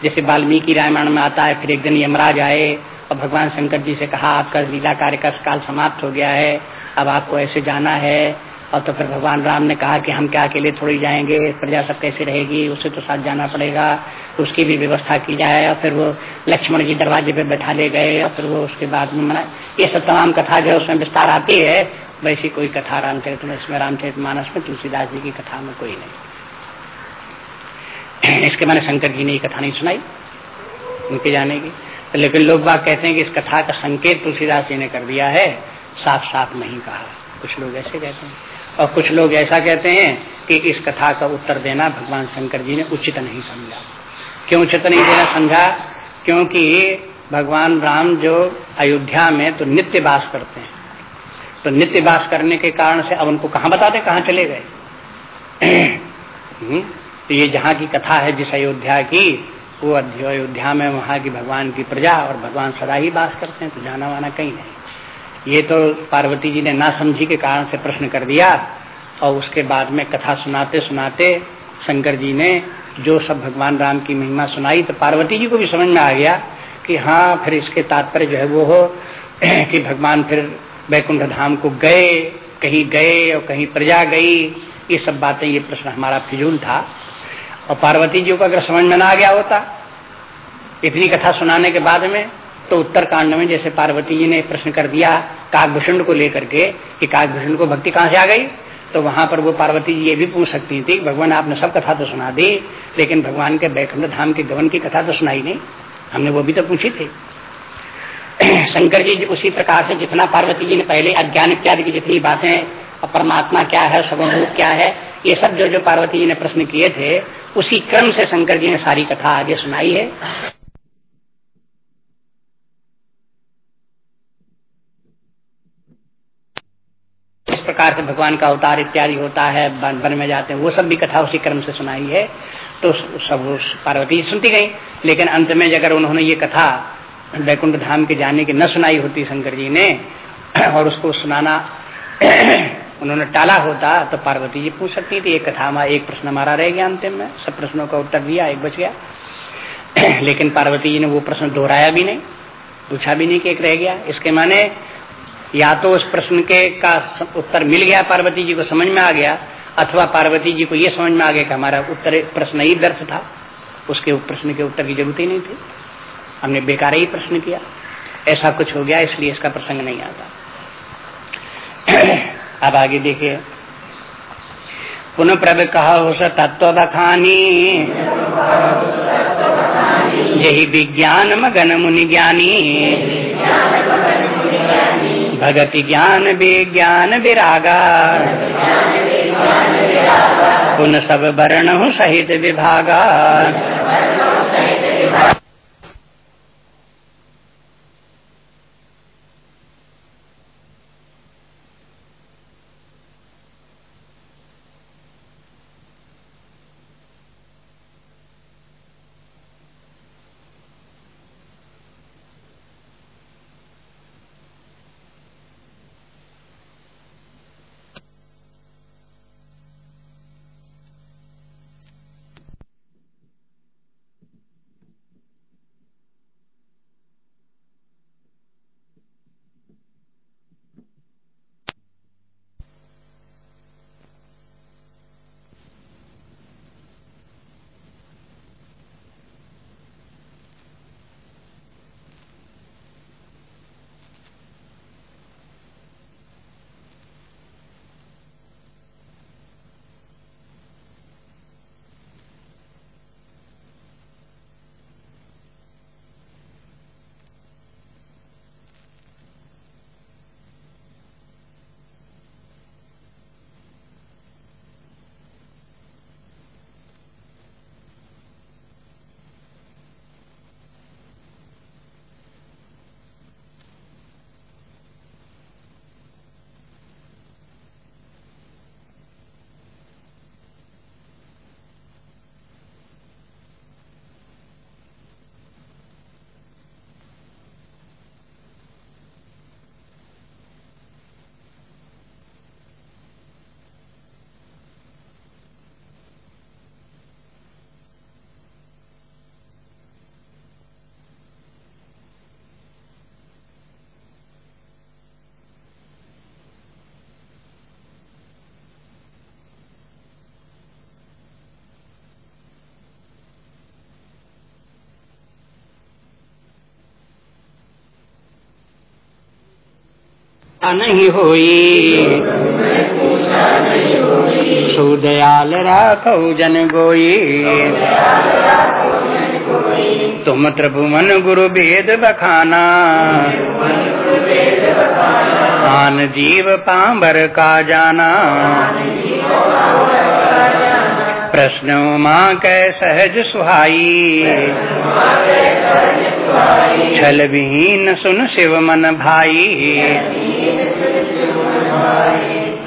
जैसे वाल्मीकि रामायण में आता है, फिर एक दिन यमराज आए और भगवान शंकर जी से कहा, आपका लीला कार्य का काल समाप्त हो गया है, अब आपको ऐसे जाना है। और तो फिर भगवान राम ने कहा कि हम क्या अकेले थोड़ी जाएँगे, प्रजा सब कैसे रहेगी, उसे तो साथ जाना पड़ेगा, उसकी भी व्यवस्था की जाए। और फिर वो लक्ष्मण जी दरवाजे पे बैठा ले गए, और फिर वो उसके बाद में मना, ये सब तमाम कथा जो है उसमें विस्तार आती है। वैसी कोई कथा रामचरित में इसमें रामचरित मानस में तुलसीदास जी की कथा में कोई नहीं। इसके मैंने शंकर जी ने ये कथा नहीं सुनाई, उनके जाने की। लेकिन लोग बात कहते हैं कि इस कथा का संकेत तुलसीदास जी ने कर दिया है। साफ़ साफ़ नहीं कहा। कुछ लोग ऐसे कहते हैं। और कुछ लोग ऐसा कहते हैं कि इस कथा का उत्तर देना भगवान शंकर जी ने उचित नहीं समझा। क्यों उचित नहीं देना समझा? क्योंकि भगवान राम जो अयोध्या में तो नित्य वास करते हैं। तो नित्य वास करने के कारण से अब उनको कहा बताते कहाँ चले गए? हम्म, तो ये जहाँ की कथा है जिस अयोध्या की वो अयोध्या में वहाँ की भगवान की प्रजा और भगवान सदा ही वास करते हैं तो जाना वाना कहीं नहीं। ये तो पार्वती जी ने ना समझी के कारण से प्रश्न कर दिया और उसके बाद में कथा सुनाते सुनाते शंकर जी ने जो सब भगवान राम की महिमा सुनाई तो पार्वती जी को भी समझ में आ गया कि हाँ फिर इसके तात्पर्य जो है वो हो कि भगवान फिर वैकुंठ धाम को गए, कहीं गए और कहीं प्रजा गई। ये सब बातें, ये प्रश्न हमारा फिजूल था। और पार्वती जी को अगर समझ में ना आ गया होता, इतनी कथा सुनाने के बाद में तो उत्तर कांड में जैसे पार्वती जी ने प्रश्न कर दिया काकभूषण को लेकर के कि काकभूषण को भक्ति कहाँ से आ गई तो वहाँ पर वो पार्वती जी ये भी पूछ सकती थी, भगवान, आपने सब कथा तो सुना दी, लेकिन भगवान के बैकुंठ धाम के गवन की कथा तो सुनाई नहीं। हमने वो भी तो पूछी थी। शंकर जी उसी प्रकार से जितना पार्वती जी ने पहले अज्ञान इत्यादि की जितनी बातें और परमात्मा क्या है सगुण रूप क्या है? ये सब जो जो पार्वती जी ने प्रश्न किए थे उसी क्रम से शंकर जी ने सारी कथा आगे सुनाई है। इस प्रकार से भगवान का अवतार इत्यादि होता है वन में जाते हैं, वो सब भी कथा उसी क्रम से सुनाई है। तो सब पार्वती सुनती गई, लेकिन अंत में अगर उन्होंने ये कथा वैकुंठ धाम के जाने की न सुनाई होती शंकर जी ने, और उसको सुनाना उन्होंने टाला होता तो पार्वती जी पूछ सकती थी, एक कथा हमारा एक प्रश्न हमारा रह गया अंतिम में, सब प्रश्नों का उत्तर दिया, एक बच गया। लेकिन पार्वती जी ने वो प्रश्न दोहराया भी नहीं, पूछा भी नहीं कि एक रह गया। इसके माने, या तो उस प्रश्न के का उत्तर मिल गया पार्वती जी को समझ में आ गया, अथवा पार्वती जी को ये समझ में आ गया कि हमारा उत्तर, प्रश्न ही दर्श था। उसके प्रश्न के उत्तर की ज़रूरत ही नहीं थी। हमने बेकार ही प्रश्न किया। ऐसा कुछ हो गया, इसलिए इसका प्रसंग नहीं आता। अब आगे देखिए। पुनः प्रभ कहा हो तत्व बखानी। यही विज्ञान मगन मुनि ज्ञानी। भगति ज्ञान विज्ञान विरागा। पुन सब वर्ण सहित विभागा। नहीं होई। सुदयाल राखो जन गोई। तुम त्रिभुवन गुरु वेद बखाना। आन जीव पांबर का जाना। प्रश्न माँ कै सहज सुहाई। छल विहीन सुन शिव मन भाई।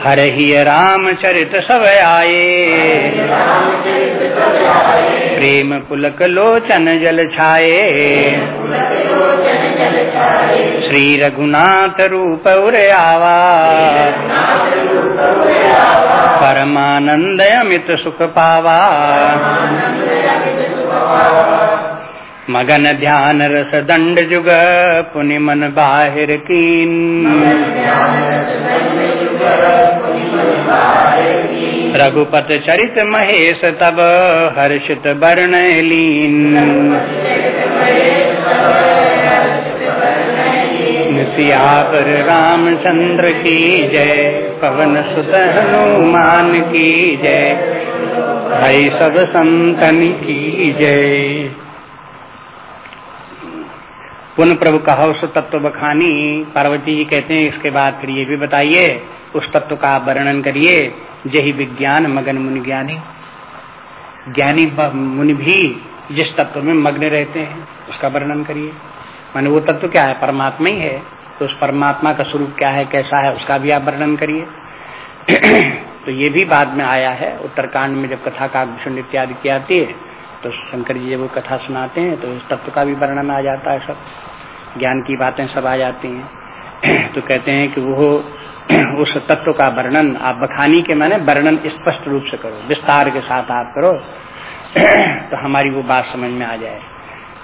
हर ही राम चरित सब आए प्रेम पुलक लोचन जल छाए श्री रघुनाथ रूप उर आवा। परमानंद अमित सुख पावा। मगन ध्यान रस दंड जुग पुनि मन बाहिर कीन रघुपत चरित महेश तब हर्षित वर्ण लीन सियावर रामचंद्र की जय, पवन सुत हनुमान की जय। भाई सब संतन की जय। पुन प्रभु कहो सो तत्व बखानी। पार्वती जी कहते हैं, इसके बाद फिर ये भी बताइए, उस तत्व का वर्णन करिए। जही विज्ञान मगन मुनि ज्ञानी। ज्ञानी मुनि भी जिस तत्व में मग्न रहते हैं, उसका वर्णन करिए। मान वो तत्व क्या है? परमात्मा ही है। तो उस परमात्मा का स्वरूप क्या है, कैसा है, उसका भी आप वर्णन करिए। तो ये भी बाद में आया है। उत्तरकांड में जब कथा काभूषण इत्यादि की आती है तो शंकर जी जब वो कथा सुनाते हैं तो उस तत्व का भी वर्णन आ जाता है सब। ज्ञान की बातें सब आ जाती हैं। तो कहते हैं कि वो उस तत्व का वर्णन, आप बखानी के माने वर्णन स्पष्ट रूप से करो, विस्तार के साथ आप करो तो हमारी वो बात समझ में आ जाए।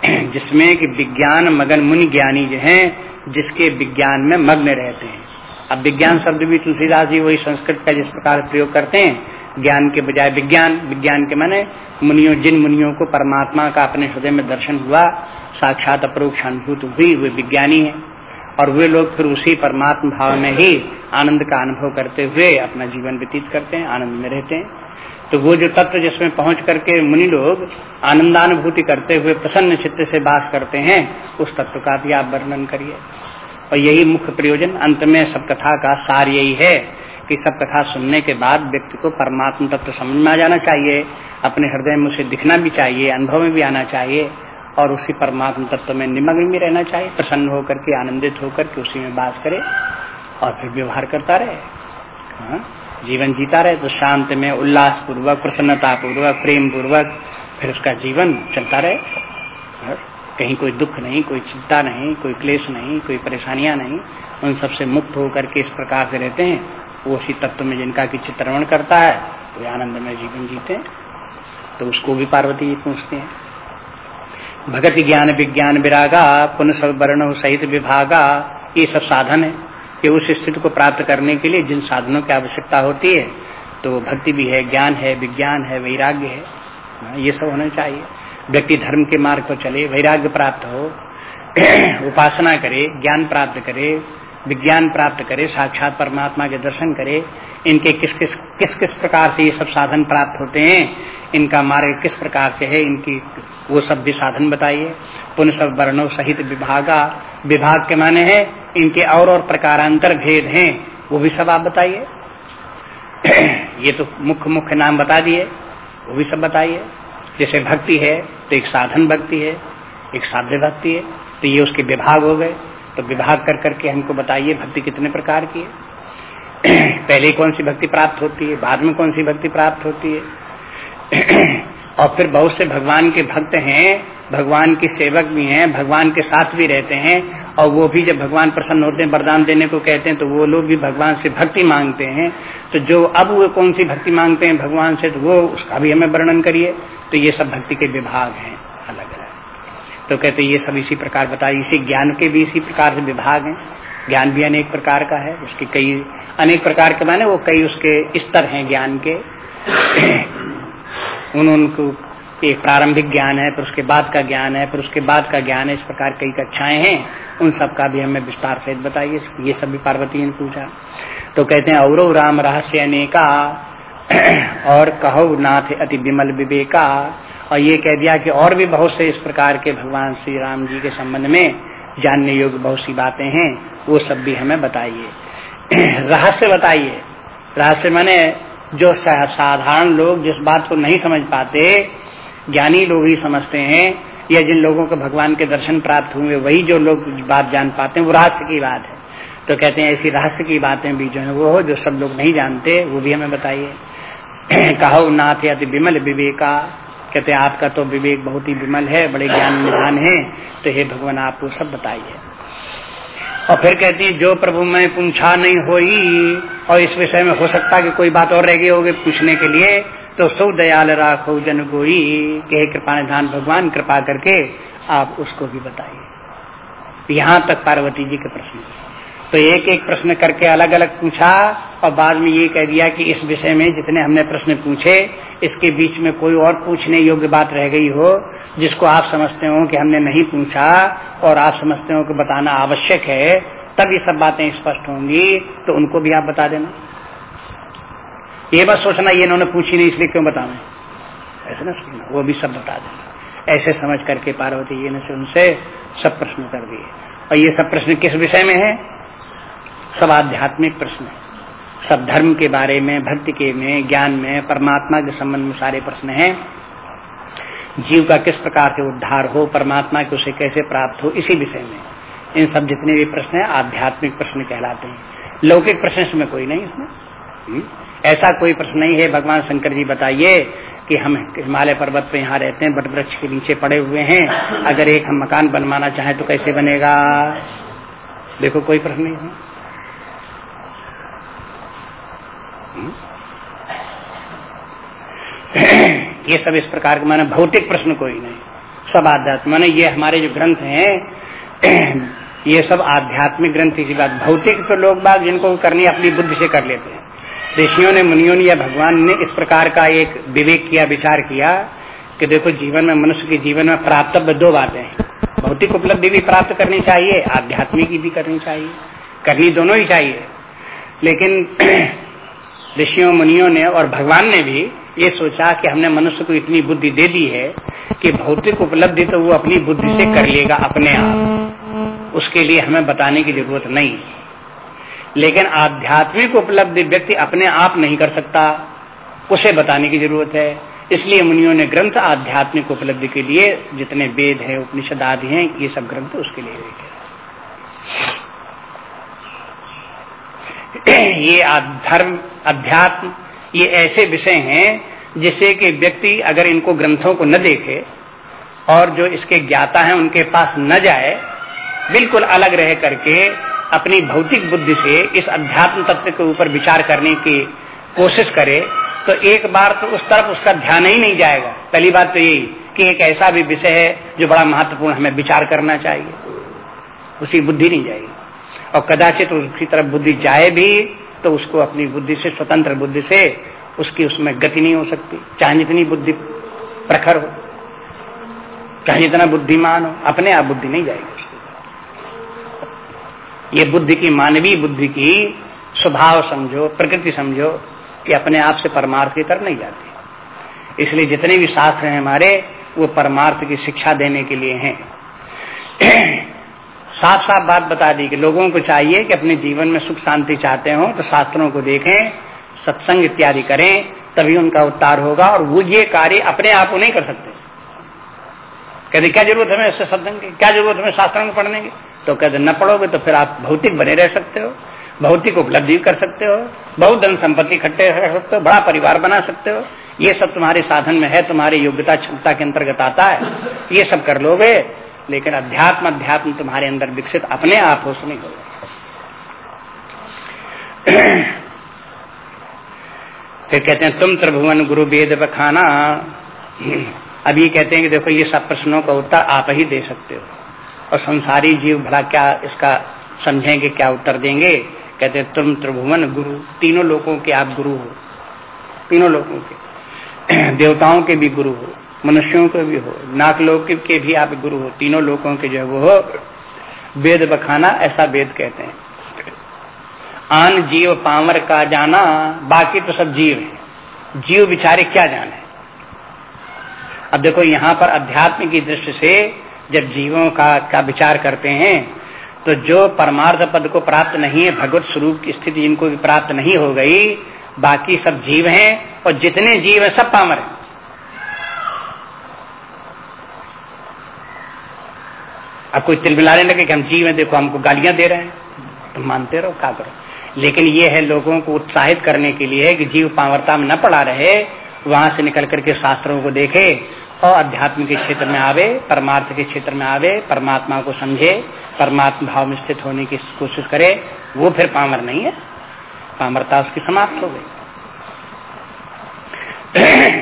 जिसमें कि विज्ञान मगन मुनि ज्ञानी जो हैं, जिसके विज्ञान में मग्न रहते हैं। अब विज्ञान शब्द भी तुलसीदास जी वही संस्कृत का जिस प्रकार प्रयोग करते हैं ज्ञान के बजाय विज्ञान विज्ञान के माने मुनियों, जिन मुनियों को परमात्मा का अपने हृदय में दर्शन हुआ, साक्षात अप्रोक्ष अनुभूत हुई, वे विज्ञानी है। और वे लोग फिर उसी परमात्मा भाव में ही आनंद का अनुभव करते हुए अपना जीवन व्यतीत करते हैं, आनंद में रहते हैं। तो वो जो तत्व जिसमें पहुँच करके मुनि लोग आनंदानुभूति करते हुए प्रसन्न चित्त से बात करते हैं, उस तत्व का भी आप वर्णन करिए। और यही मुख्य प्रयोजन, अंत में सब कथा का सार यही है कि सब कथा सुनने के बाद व्यक्ति को परमात्मा तत्व समझ में आ जाना चाहिए, अपने हृदय में उसे दिखना भी चाहिए, अनुभव में भी आना चाहिए, और उसी परमात्मा तत्व में निमग्न भी रहना चाहिए, प्रसन्न होकर के, आनंदित होकर के उसी में बात करे और फिर व्यवहार करता रहे। हाँ? जीवन जीता रहे तो शांत में उल्लास पूर्वक प्रसन्नता पूर्वक प्रेम पूर्वक फिर उसका जीवन चलता रहे। कहीं कोई दुख नहीं, कोई चिंता नहीं, कोई क्लेश नहीं, कोई परेशानियाँ नहीं, उन सबसे मुक्त होकर के इस प्रकार से रहते हैं। वो उसी तत्व में जिनका की चित्रवण करता है वो आनंद में जीवन जीते तो उसको भी पार्वती जी पूछते हैं। भगत ज्ञान विज्ञान विरागा पुनः सब वर्ण सहित विभागा ये सब साधन है कि उस स्थिति को प्राप्त करने के लिए जिन साधनों की आवश्यकता होती है तो भक्ति भी है ज्ञान है विज्ञान है वैराग्य है हाँ, ये सब होना चाहिए। व्यक्ति धर्म के मार्ग पर चले वैराग्य प्राप्त हो उपासना करे ज्ञान प्राप्त करे विज्ञान प्राप्त करे, साक्षात परमात्मा के दर्शन करे, इनके किस किस किस किस प्रकार से ये सब साधन प्राप्त होते हैं, इनका मार्ग किस प्रकार से है, इनकी वो सब भी साधन बताइए। पुनः सब वर्णों सहित विभागा, विभाग के माने हैं, इनके और और प्रकारांतर भेद हैं, वो भी सब आप बताइए। ये तो मुख्य मुख्य नाम बता दिए, वो भी सब बताइए। जैसे भक्ति है तो एक साधन भक्ति है, एक साध्य भक्ति है तो ये उसके विभाग हो गए। तो विभाग कर करके हमको बताइए भक्ति कितने प्रकार की है। पहले कौन सी भक्ति प्राप्त होती है, बाद में कौन सी भक्ति प्राप्त होती है। और फिर बहुत से भगवान के भक्त हैं, भगवान के सेवक भी हैं, भगवान के साथ भी रहते हैं, और वो भी जब भगवान प्रसन्न होते हैं, वरदान देने को कहते हैं तो वो लोग भी भगवान से भक्ति मांगते हैं। तो जो अब वो कौन सी भक्ति मांगते हैं भगवान से तो वो उसका भी हमें वर्णन करिए। तो ये सब भक्ति के विभाग हैं अलग अलग तो कहते ये सब इसी प्रकार बताए। इसी ज्ञान के भी इसी प्रकार से विभाग हैं। ज्ञान भी अनेक प्रकार का है। उसके कई अनेक प्रकार के माने, वो कई उसके स्तर हैं ज्ञान के। उन, उनको एक प्रारंभिक ज्ञान है, फिर उसके बाद का ज्ञान है, फिर उसके बाद का ज्ञान है, इस प्रकार कई कक्षाएँ हैं। उन सब का भी हमें विस्तार सहित बताइए। ये सब भी पार्वती ने पूछा। तो कहते हैं औरव राम रहस्य अनेका, और कहो नाथ अति विमल विवेका और ये कह दिया कि और भी बहुत से इस प्रकार के भगवान श्री राम जी के संबंध में जानने योग्य बहुत सी बातें हैं, वो सब भी हमें बताइए। रहस्य बताइए। रहस्य माने जो साधारण लोग जिस बात को नहीं समझ पाते, ज्ञानी लोग ही समझते हैं, या जिन लोगों को भगवान के दर्शन प्राप्त हुए, वही जो लोग बात जान पाते हैं, वो रहस्य की बात है। तो कहते हैं ऐसी रहस्य की बातें भी जो है वो हो, जो सब लोग नहीं जानते, वो भी हमें बताइए। कहो नाथ अति विमल विवेका कहते हैं, आपका तो विवेक बहुत ही विमल है, बड़े ज्ञान निधान है। तो हे भगवान, आप वो सब बताइए। और फिर कहती है, जो प्रभु मैं पूछा नहीं होई, और इस विषय में हो सकता कि कोई बात और रह गई होगी पूछने के लिए तो सौ दयाल राखो जन गोई। के कृपा निधान भगवान, कृपा करके आप उसको भी बताइए। यहाँ तक पार्वती जी के प्रश्न। तो एक एक प्रश्न करके अलग अलग पूछा और बाद में ये कह दिया कि इस विषय में जितने हमने प्रश्न पूछे, इसके बीच में कोई और पूछने योग्य बात रह गई हो, जिसको आप समझते हो कि हमने नहीं पूछा और आप समझते हो कि बताना आवश्यक है, तब ये सब बातें स्पष्ट होंगी तो उनको भी आप बता देना। ये बस सोचना ये इन्होंने पूछी नहीं, इसलिए क्यों बताना ऐसे ना सोचना वो भी सब बता देना ऐसे समझ करके पार्वती जी ने उनसे सब प्रश्न कर दिए। और ये सब प्रश्न किस विषय में है? सब आध्यात्मिक प्रश्न है। सब धर्म के बारे में, भक्ति के में, ज्ञान में, परमात्मा के संबंध में सारे प्रश्न हैं। जीव का किस प्रकार से उद्धार हो, परमात्मा के उसे कैसे प्राप्त हो, इसी विषय में। इन सब जितने भी प्रश्न हैं, आध्यात्मिक प्रश्न कहलाते हैं। लौकिक प्रश्न इसमें कोई नहीं इसमें। हम्म? ऐसा कोई प्रश्न नहीं है, भगवान शंकर जी बताइए कि हम हिमालय पर्वत पे यहाँ रहते हैं बट वृक्ष के नीचे पड़े हुए हैं। अगर एक हम मकान बनवाना चाहें तो कैसे बनेगा? देखो, कोई प्रश्न नहीं है। ये सब इस प्रकार के माने भौतिक प्रश्न कोई नहीं। सब आध्यात्म, माने ये हमारे जो ग्रंथ हैं, ये सब आध्यात्मिक ग्रंथ की बात, भौतिक तो लोग बात जिनको करनी अपनी बुद्धि से कर लेते हैं। ऋषियों ने, मुनियों ने या भगवान ने इस प्रकार का एक विवेक किया, विचार किया कि देखो जीवन में, मनुष्य के जीवन में प्राप्तव्य दो बातें हैं। भौतिक उपलब्धि भी प्राप्त करनी चाहिए, आध्यात्मिक भी करनी चाहिए, करनी दोनों ही चाहिए। लेकिन ऋषियों, मुनियों ने और भगवान ने भी ये सोचा कि हमने मनुष्य को इतनी बुद्धि दे दी है कि भौतिक उपलब्धि तो वो अपनी बुद्धि से कर लेगा अपने आप। उसके लिए हमें बताने की ज़रूरत नहीं। लेकिन आध्यात्मिक उपलब्धि व्यक्ति अपने आप नहीं कर सकता, उसे बताने की ज़रूरत है। इसलिए मुनियों ने ग्रंथ आध्यात्मिक उपलब्धि के लिए जितने वेद है, उपनिषद आदि हैं, ये सब ग्रंथ उसके लिए लिखे। ये धर्म, अध्यात्म, ये ऐसे विषय हैं जिससे कि व्यक्ति अगर इनको ग्रंथों को न देखे और जो इसके ज्ञाता हैं उनके पास न जाए, बिल्कुल अलग रह करके अपनी भौतिक बुद्धि से इस अध्यात्म तत्व के ऊपर विचार करने की कोशिश करे तो एक बार तो उस तरफ़ उसका ध्यान ही नहीं जाएगा। पहली बात तो यही कि एक ऐसा भी विषय है जो बड़ा महत्वपूर्ण हमें विचार करना चाहिए। उसी बुद्धि नहीं जाएगी। और कदाचित उसकी तरफ़ बुद्धि जाए भी तो उसको अपनी बुद्धि से, स्वतंत्र बुद्धि से उसकी उसमें गति नहीं हो सकती। चाहे जितनी बुद्धि प्रखर हो, चाहे जितना बुद्धिमान हो, अपने आप बुद्धि नहीं जाएगी ये बुद्धि की, मानवीय बुद्धि की स्वभाव समझो, प्रकृति समझो कि अपने आप से परमार्थ की तरफ़ नहीं जाती। इसलिए जितने भी शास्त्र हैं हमारे, वो परमार्थ की शिक्षा देने के लिए हैं। साफ़ साफ़ बात बता दी कि लोगों को चाहिए कि अपने जीवन में सुख शांति चाहते हो तो शास्त्रों को देखें, सत्संग इत्यादि करें, तभी उनका उत्तार होगा और वो ये कार्य अपने आप को नहीं कर सकते। कहते, क्या ज़रूरत है इससे सत्संग की? क्या ज़रूरत है शास्त्रों को पढ़ने की? तो कहते, न पढ़ोगे तो फिर आप भौतिक बने रह सकते हो, भौतिक उपलब्धि कर सकते हो, बहुत धन संपत्ति इकट्ठे कर सकते हो, बड़ा परिवार बना सकते हो। ये सब तुम्हारे साधन में है, तुम्हारी योग्यता क्षमता के अंतर्गत आता है। ये सब कर लोगे लेकिन अध्यात्म अध्यात्म तुम्हारे अंदर विकसित अपने आप हो नहीं हो फिर कहते हैं, तुम त्रिभुवन गुरु वेद बखाना। अब ये कहते हैं कि देखो, ये सब प्रश्नों का उत्तर आप ही दे सकते हो। और संसारी जीव भला क्या इसका समझेंगे क्या उत्तर देंगे? कहते हैं, तुम त्रिभुवन गुरु। तीनों लोगों के आप गुरु हो। तीनों लोगों के। देवताओं के भी गुरु हो। मनुष्यों को भी हो। नाक लोक के भी आप गुरु हो, तीनों लोगों के जो है वो हो। वेद बखाना ऐसा वेद कहते हैं। आन जीव पावर का जाना, बाकी तो सब जीव है। जीव बिचारे क्या जाने? अब देखो, यहाँ पर अध्यात्म की दृष्टि से जब जीवों का का विचार करते हैं तो जो परमार्थ पद को प्राप्त नहीं है, भगवत स्वरूप की स्थिति जिनको भी प्राप्त नहीं हो गई, बाकी सब जीव हैं, और जितने जीव हैं, सब पामर हैं। अब कोई तिल मिलाने लगे कि हम जीव हैं, देखो हमको गालियाँ दे रहे हैं। तो मानते रहो, क्या करो? लेकिन ये है लोगों को उत्साहित करने के लिए कि जीव पावरता में न पड़ा रहे, वहाँ से निकल करके शास्त्रों को देखे और अध्यात्म के क्षेत्र में आवे, परमार्थ के क्षेत्र में आवे, परमात्मा को समझे, परमात्मा भाव में स्थित होने की कोशिश करे, वो फिर पामर नहीं है। पामरता उसकी समाप्त हो गई।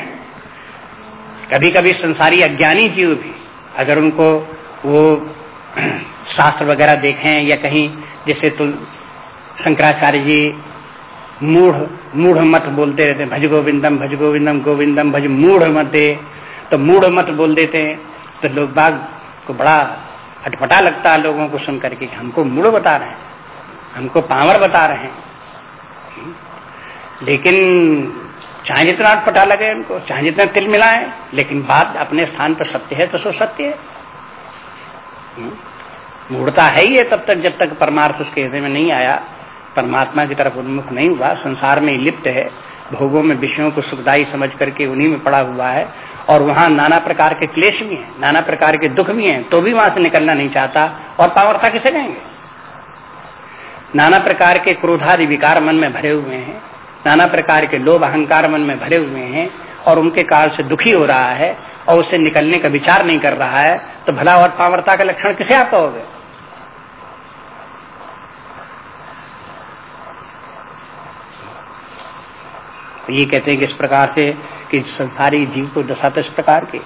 कभी कभी संसारी अज्ञानी जीव भी, अगर उनको वो शास्त्र वगैरह देखें या कहीं, जैसे तो शंकराचार्य जी मूढ़ मूढ़ मत बोलते रहते, भज गोविंदम भज गोविंदम गोविंदम, भज मूढ़ मत। दे तो मूढ़ मत बोल देते हैं तो लोग बाग को बड़ा अटपटा लगता है लोगों को सुन करके हमको मूढ़ बता रहे हैं, हमको पावर बता रहे हैं। लेकिन चाहे जितना अटपटा लगे उनको, चाहे जितना तिल मिलाए, लेकिन बात अपने स्थान पर सत्य है तो सो सत्य है। हम्म। मूढ़ता है ही है तब तक जब तक परमार्थ उसके हृदय में नहीं आया, परमात्मा की तरफ़ उन्मुख नहीं हुआ, संसार में लिप्त है, भोगों में विषयों को सुखदायी समझ करके उन्हीं में पड़ा हुआ है, और वहाँ नाना प्रकार के क्लेश भी हैं, नाना प्रकार के दुख भी हैं तो भी वहाँ से निकलना नहीं चाहता, और पावरता किसे कहेंगे नाना प्रकार के क्रोधादि विकार मन में भरे हुए हैं, नाना प्रकार के लोभ अहंकार मन में भरे हुए हैं, और उनके काल से दुखी हो रहा है और उससे निकलने का विचार नहीं कर रहा है तो भला और पावरता का लक्षण किसे आप कहोगे? तो ये कहते हैं कि इस प्रकार से कि संसारी जीव को दशा तो इस प्रकार की।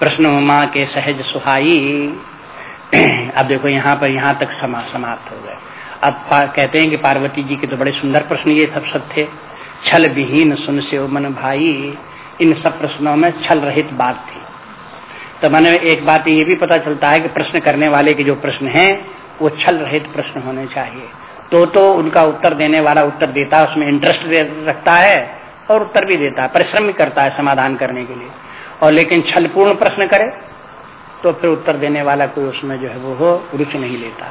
प्रश्न माँ के सहज सुहाई, अब देखो यहाँ पर यहाँ तक समा, समाप्त हो गए। अब कहते हैं कि पार्वती जी के तो बड़े सुंदर प्रश्न ये सब सब थे छल विहीन सुन से मन भाई इन सब प्रश्नों में छल रहित बात थी। तो मैंने एक बात ये भी पता चलता है कि प्रश्न करने वाले के जो प्रश्न हैं, वो छल रहित प्रश्न होने चाहिए। तो तो उनका उत्तर देने वाला उत्तर देता है उसमें इंटरेस्ट रखता है और उत्तर भी देता है, परिश्रम भी करता है समाधान करने के लिए। और लेकिन छलपूर्ण प्रश्न करे तो फिर उत्तर देने वाला कोई उसमें जो है वो रुचि नहीं लेता।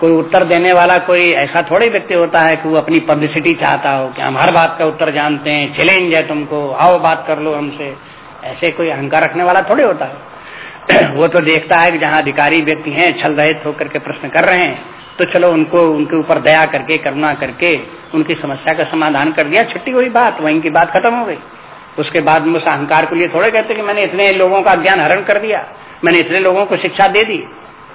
कोई उत्तर देने वाला कोई ऐसा थोड़े व्यक्ति होता है कि वो अपनी पब्लिसिटी चाहता हो कि हम हर बात का उत्तर जानते हैं चैलेंज है तुमको, आओ बात कर लो हमसे। ऐसे कोई अहंकार रखने वाला थोड़े होता है। वो तो देखता है कि जहाँ अधिकारी व्यक्ति हैं, छल रहित होकर के प्रश्न कर रहे हैं तो चलो उनको, उनके ऊपर दया करके, करुणा करके, उनकी समस्या का समाधान कर दिया, छुट्टी हुई बात, वहीं की बात खत्म हो गई। उसके बाद में उस अहंकार के लिए थोड़े कहते कि मैंने इतने लोगों का ज्ञान हरण कर दिया, मैंने इतने लोगों को शिक्षा दे दी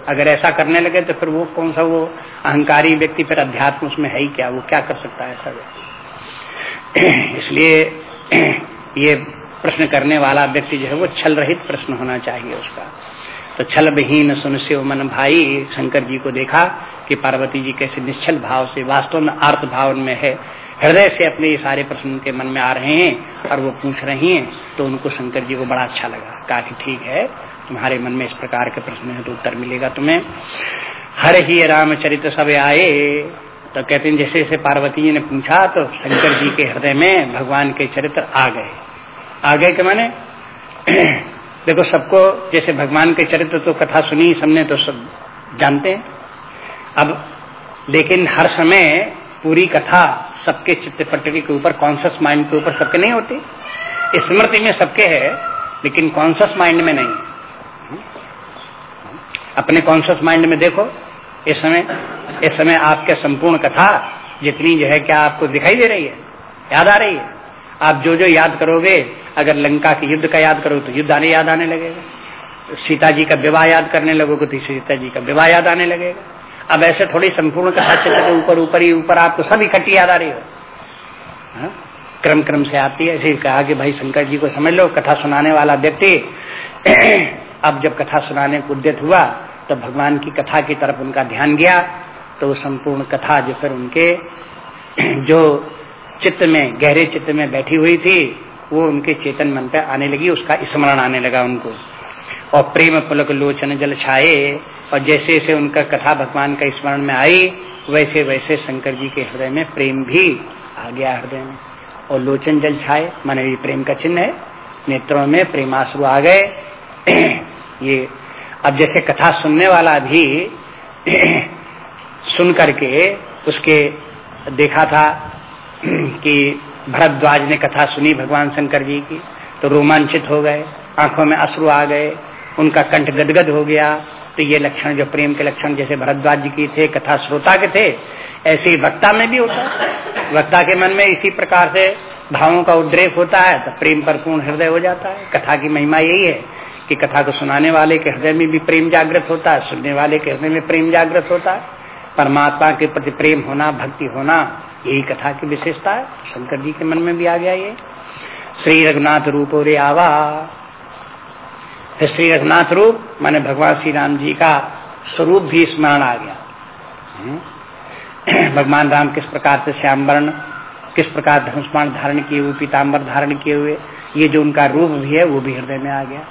अगर ऐसा करने लगे तो फिर वो कौन सा वो अहंकारी व्यक्ति फिर अध्यात्म उसमें है ही क्या? वो क्या कर सकता है ऐसा इसलिए ये प्रश्न करने वाला व्यक्ति जो है वो छल रहित प्रश्न होना चाहिए उसका। तो छल विहीन सुन से मन भाई शंकर जी को देखा कि पार्वती जी कैसे निश्चल भाव से, वास्तव में अर्थ भाव में है। हृदय से अपने ये सारे प्रश्न उनके मन में आ रहे हैं और वो पूछ रही हैं तो उनको शंकर जी को बड़ा अच्छा लगा। कहा कि ठीक है तुम्हारे मन में इस प्रकार के प्रश्न है तो उत्तर मिलेगा तुम्हें। हर ही रामचरित्र सब आए तो कहते हैं, जैसे जैसे पार्वती जी ने पूछा तो शंकर जी के हृदय में भगवान के चरित्र आ गए। आ गए कि मैंने? देखो, सबको जैसे भगवान के चरित्र तो कथा सुनी सबने तो सब जानते हैं। अब, लेकिन हर समय पूरी कथा सबके चित्त पटरी के ऊपर कॉन्सियस माइंड के ऊपर सबके नहीं होती। स्मृति में सबके है, लेकिन कॉन्सियस माइंड में नहीं। अपने कॉन्शियस माइंड में देखो, इस समय इस समय आपके संपूर्ण कथा जितनी जो है क्या आपको दिखाई दे रही है, याद आ रही है? आप जो जो याद करोगे, अगर लंका के युद्ध का याद करो तो युद्ध आने, याद आने लगेगा। सीता जी का विवाह याद करने लगोगे तो सीता जी का विवाह याद आने लगेगा। अब ऐसे थोड़ी संपूर्ण कथा चित्र के ऊपर ऊपर ही, ऊपर आपको सब इकट्ठी याद आ रही हो। हा? क्रम क्रम से आती है। ऐसे कहा कि भाई शंकर जी को समझ लो, कथा सुनाने वाला व्यक्ति अब जब कथा सुनाने को उद्यत हुआ तो भगवान की कथा की तरफ़ उनका ध्यान गया तो संपूर्ण कथा जो फिर उनके जो चित्त में, गहरे चित्त में बैठी हुई थी, वो उनके चेतन मन पे आने लगी, उसका स्मरण आने लगा उनको। और प्रेम पुलक लोचन जल छाए, और जैसे जैसे उनका कथा भगवान का स्मरण में आई, वैसे वैसे शंकर जी के हृदय में प्रेम भी आ गया हृदय में। और लोचन जल छाए, माने ये प्रेम का चिन्ह है। नेत्रों में प्रेमाश्रु आ गए। ये अब जैसे कथा सुनने वाला भी सुन करके उसके देखा था कि भरद्वाज ने कथा सुनी भगवान शंकर जी की तो रोमांचित हो गए, आँखों में अश्रु आ गए, उनका कंठ गदगद हो गया। तो ये लक्षण, जो प्रेम के लक्षण जैसे भरद्वाज जी की थे, कथा श्रोता के थे ऐसे ही वक्ता में भी होता है। वक्ता के मन में इसी प्रकार से भावों का उद्रेक होता है तो प्रेम पर पूर्ण हृदय हो जाता है। कथा की महिमा यही है कि कथा को सुनाने वाले के हृदय में भी प्रेम जागृत होता है, सुनने वाले के हृदय में प्रेम जागृत होता है। परमात्मा के प्रति प्रेम होना, भक्ति होना, यही कथा की विशेषता है। शंकर जी के मन में भी आ गया ये। श्री रघुनाथ रूप रे आवा। श्री रघुनाथ रूप, माने भगवान श्री राम जी का स्वरूप भी स्मरण आ गया। हम्म। भगवान राम किस प्रकार से श्याम वर्ण किस प्रकार धनुष्मान धारण किए हुए पीताम्बर धारण किए हुए, ये जो उनका रूप भी है, वो भी हृदय में आ गया।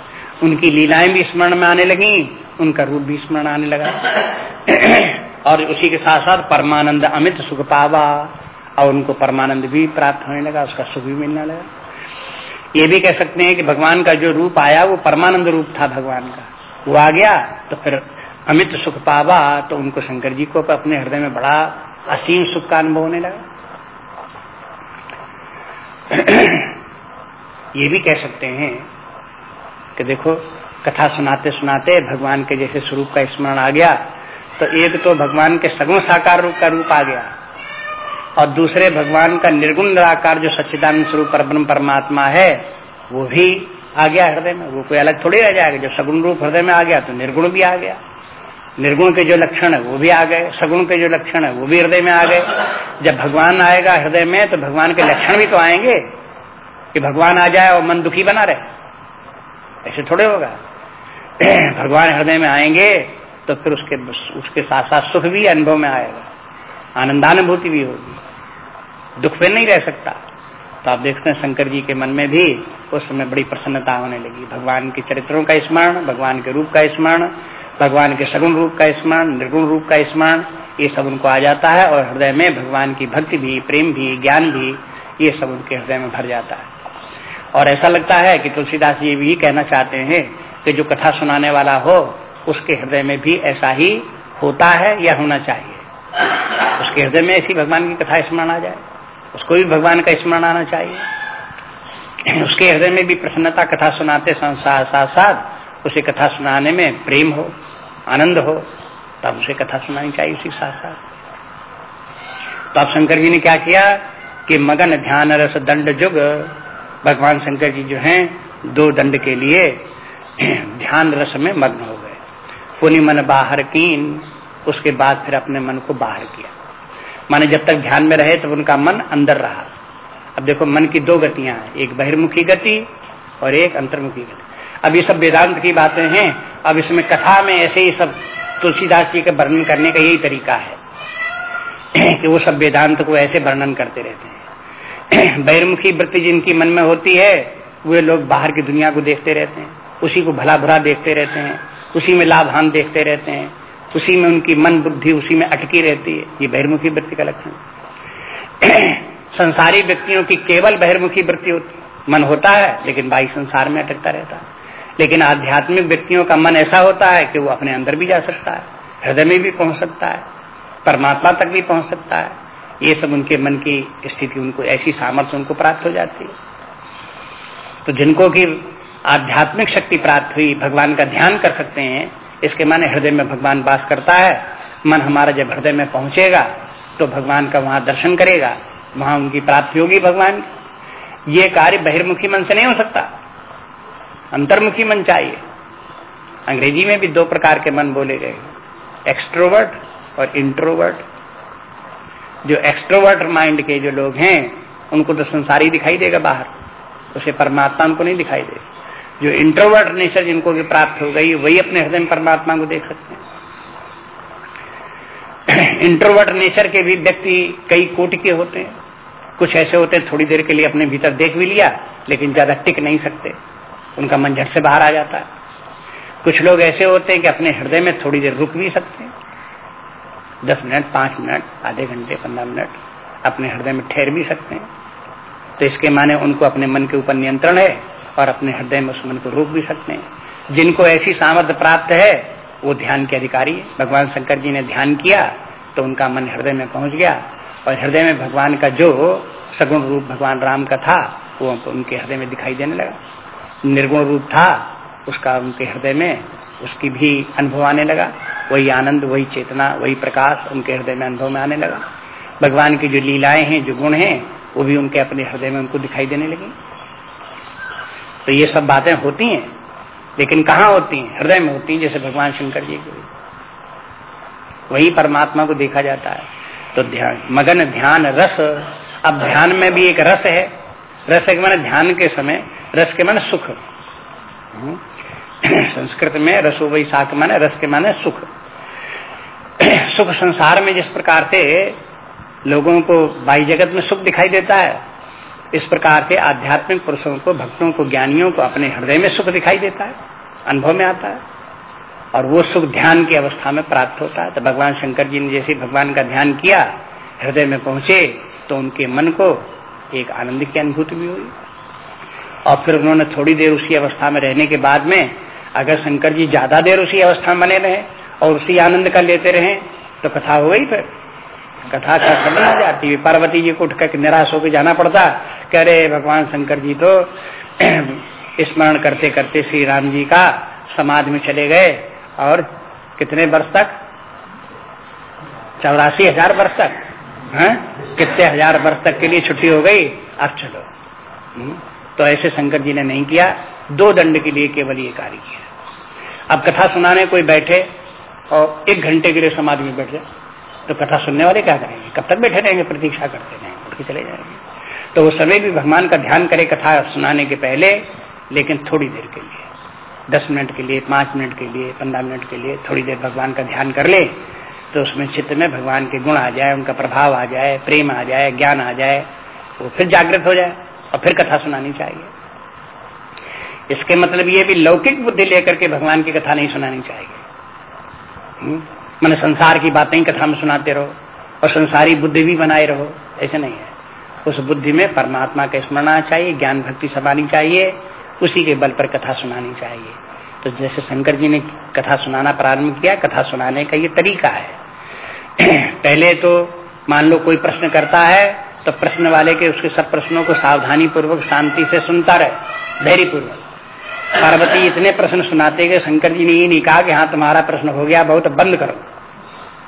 उनकी लीलाएँ भी स्मरण में आने लगी, उनका रूप भी स्मरण आने लगा। और उसी के साथ साथ परमानंद अमित सुख पावा, और उनको परमानंद भी प्राप्त होने लगा, उसका सुख भी मिलने लगा। ये भी कह सकते हैं कि भगवान का जो रूप आया, वो परमानंद रूप था भगवान का। वो आ गया तो फिर अमित सुख पावा तो उनको शंकर जी को अपने हृदय में बड़ा असीम सुख का अनुभव होने लगा। ये भी कह सकते हैं कि देखो, कथा सुनाते सुनाते भगवान के जैसे स्वरूप का स्मरण आ गया तो एक तो भगवान के सगुण साकार रूप का रूप आ गया, और दूसरे भगवान का निर्गुण निराकार जो सच्चिदानंद स्वरूप परम परमात्मा है, वो भी आ गया हृदय में, वो कोई अलग थोड़ी रह जाएगा जब सगुण रूप हृदय में आ गया तो निर्गुण भी आ गया। निर्गुण के जो लक्षण है, वो भी आ गए, सगुण के जो लक्षण है, वो भी हृदय में आ गए। जब भगवान आएगा हृदय में तो भगवान के लक्षण भी तो आएँगे, कि भगवान आ जाए और मन दुखी बना रहे। ऐसे थोड़े होगा। भगवान हृदय में आएँगे तो फिर उसके उसके साथ साथ सुख भी अनुभव में आएगा। आनंदानुभूति भी होगी। दुख फिर नहीं रह सकता। तो आप देखते हैं शंकर जी के मन में भी उस समय बड़ी प्रसन्नता होने लगी। भगवान के चरित्रों का स्मरण, भगवान के रूप का स्मरण भगवान के सगुण रूप का स्मरण, निर्गुण रूप का स्मरण, ये सब उनको आ जाता है और हृदय में भगवान की भक्ति भी, प्रेम भी, ज्ञान भी, ये सब उनके हृदय में भर जाता है। और ऐसा लगता है कि तुलसीदास जी भी कहना चाहते हैं कि जो कथा सुनाने वाला हो, उसके हृदय में भी ऐसा ही होता है या होना चाहिए। उसके हृदय में ऐसी भगवान की कथा स्मरण आ जाए। उसको भी भगवान का स्मरण आना चाहिए। उसके हृदय में भी प्रसन्नता कथा सुनाते साथ साथ उसे कथा सुनाने में प्रेम हो, आनंद हो तब उसे कथा सुनानी चाहिए उसी साथ साथ। तो अब शंकर जी ने क्या किया कि मगन ध्यान रस दंड जुग, भगवान शंकर जी जो हैं, दो दंड के लिए ध्यान रस में मग्न हो गए। पुनि मन बाहर कीन, उसके बाद फिर अपने मन को बाहर किया। माने जब तक ध्यान में रहे, तब उनका मन अंदर रहा। अब देखो, मन की दो गतियाँ एक बहिर्मुखी गति और एक अंतर्मुखी गति। अब ये सब वेदांत की बातें हैं। अब इसमें कथा में ऐसे ही सब तुलसीदास जी का वर्णन करने का यही तरीका है कि वो सब वेदांत को ऐसे वर्णन करते रहते हैं। बहिर्मुखी वृत्ति जिनकी मन में होती है, वे लोग बाहर की दुनिया को देखते रहते हैं। उसी को भला बुरा देखते रहते हैं। उसी में लाभ हान देखते रहते हैं। उसी में उनकी मन बुद्धि उसी में अटकी रहती है। ये बहिर्मुखी वृत्ति का लक्षण संसारी व्यक्तियों की केवल बहिर्मुखी वृत्ति होती मन होता है, लेकिन बाई संसार में अटकता रहता है। लेकिन आध्यात्मिक व्यक्तियों का मन ऐसा होता है कि वो अपने अंदर भी जा सकता है, हृदय में भी पहुँच सकता है, परमात्मा तक भी पहुँच सकता है। ये सब उनके मन की स्थिति, उनको ऐसी सामर्थ्य उनको प्राप्त हो जाती है। तो जिनको की आध्यात्मिक शक्ति प्राप्त हुई, भगवान का ध्यान कर सकते हैं, इसके माने हृदय में भगवान वास करता है, मन हमारा जब हृदय में पहुंचेगा तो भगवान का वहाँ दर्शन करेगा, वहाँ उनकी प्राप्ति होगी भगवान ये कार्य बहिर्मुखी मन से नहीं हो सकता। अंतर्मुखी मन चाहिए। अंग्रेज़ी में भी दो प्रकार के मन बोले गए एक्सट्रोवर्ट और इंट्रोवर्ट जो एक्सट्रोवर्ट माइंड के जो लोग हैं, उनको तो संसारी दिखाई देगा बाहर। उसे परमात्मा उनको नहीं दिखाई देगा। जो इंट्रोवर्ट नेचर जिनको भी प्राप्त हो गई, वही अपने हृदय में परमात्मा को देख सकते हैं। इंट्रोवर्ट नेचर के भी व्यक्ति कई कोटि के होते हैं। कुछ ऐसे होते हैं, थोड़ी देर के लिए अपने भीतर देख भी लिया, लेकिन ज़्यादा टिक नहीं सकते। उनका मन झट से बाहर आ जाता है। कुछ लोग ऐसे होते हैं कि अपने हृदय में थोड़ी देर रुक भी सकते हैं। दस मिनट, पाँच मिनट, आधे घंटे, पंद्रह मिनट अपने हृदय में ठहर भी सकते हैं। तो इसके माने उनको अपने मन के ऊपर नियंत्रण है और अपने हृदय में उस मन को रोक भी सकते हैं। जिनको ऐसी सामर्थ्य प्राप्त है, वो ध्यान के अधिकारी भगवान शंकर जी ने ध्यान किया तो उनका मन हृदय में पहुँच गया। और हृदय में भगवान का जो सगुण रूप भगवान राम का था, वो उनके हृदय में दिखाई देने लगा। निर्गुण रूप था, उसका उनके हृदय में उसकी भी अनुभव आने लगा। वही आनंद, वही चेतना, वही प्रकाश उनके हृदय में अनुभव में आने लगा। भगवान की जो लीलाएँ हैं, जो गुण हैं, वो भी उनके अपने हृदय में उनको दिखाई देने लगी। तो ये सब बातें होती हैं, लेकिन कहाँ होती हैं? हृदय में होती हैं, जैसे भगवान शंकर जी की। वही परमात्मा को देखा जाता है। तो ध्यान, मगन ध्यान रस, अब ध्यान में भी एक रस है। रस के माने ध्यान के समय, रस के माने सुख। हम्म। संस्कृत में रसो वही साख माने रस के माने सुख। सुख संसार में जिस प्रकार से लोगों को बाई जगत में सुख दिखाई देता है, इस प्रकार के आध्यात्मिक पुरुषों को, भक्तों को, ज्ञानियों को अपने हृदय में सुख दिखाई देता है, अनुभव में आता है। और वो सुख ध्यान की अवस्था में प्राप्त होता है। तो भगवान शंकर जी ने जैसे भगवान का ध्यान किया, हृदय में पहुँचे तो उनके मन को एक आनंद की अनुभूति भी हुई। और फिर उन्होंने थोड़ी देर उसी अवस्था में रहने के बाद में अगर शंकर जी ज़्यादा देर उसी अवस्था में बने रहे और उसी आनंद का लेते रहे तो कथा हो गई फिर। कथा का खत्म हो जाती है पार्वती जी को उठ उठकर निराश होकर जाना पड़ता, कह रहे, भगवान शंकर जी तो स्मरण करते करते श्री राम जी का समाज में चले गए और कितने वर्ष तक? चौरासी हज़ार वर्ष तक। है? कितने हज़ार वर्ष तक के लिए छुट्टी हो गई? अब चलो। हम्म, तो ऐसे शंकर जी ने नहीं किया। दो दंड के लिए केवल ये कार्य किया। अब कथा सुनाने कोई बैठे और एक घंटे के लिए समाज में बैठ जाए तो कथा सुनने वाले क्या करेंगे? कब तक बैठे रहेंगे? प्रतीक्षा करते रहेंगे उठ के चले जाएँगे। तो वो समय भी भगवान का ध्यान करे कथा सुनाने के पहले लेकिन थोड़ी देर के लिए। दस मिनट के लिए पाँच मिनट के लिए पंद्रह मिनट के लिए थोड़ी देर भगवान का ध्यान कर ले तो उसमें चित्त में भगवान के गुण आ जाए, उनका प्रभाव आ जाए, प्रेम आ जाए, ज्ञान आ जाए, वो फिर जागृत हो जाए और फिर कथा सुनानी चाहिए। इसके मतलब ये भी लौकिक बुद्धि लेकर के भगवान की कथा नहीं सुनानी चाहिए। हम्म? मैंने संसार की बातें ही कथा में सुनाते रहो और संसारी बुद्धि भी बनाए रहो, ऐसे नहीं है। उस बुद्धि में परमात्मा का स्मरण आना चाहिए, ज्ञान भक्ति समानी चाहिए, उसी के बल पर कथा सुनानी चाहिए। तो जैसे शंकर जी ने कथा सुनाना प्रारंभ किया, कथा सुनाने का ये तरीका है। पहले तो मान लो कोई प्रश्न करता है तो प्रश्न वाले के उसके सब प्रश्नों को सावधानी पूर्वक शांति से सुनता रहे धैर्य पूर्वक पार्वती इतने प्रश्न सुनाते गए शंकर जी ने ये नहीं कहा कि हाँ तुम्हारा प्रश्न हो गया, बहुत बंद करो।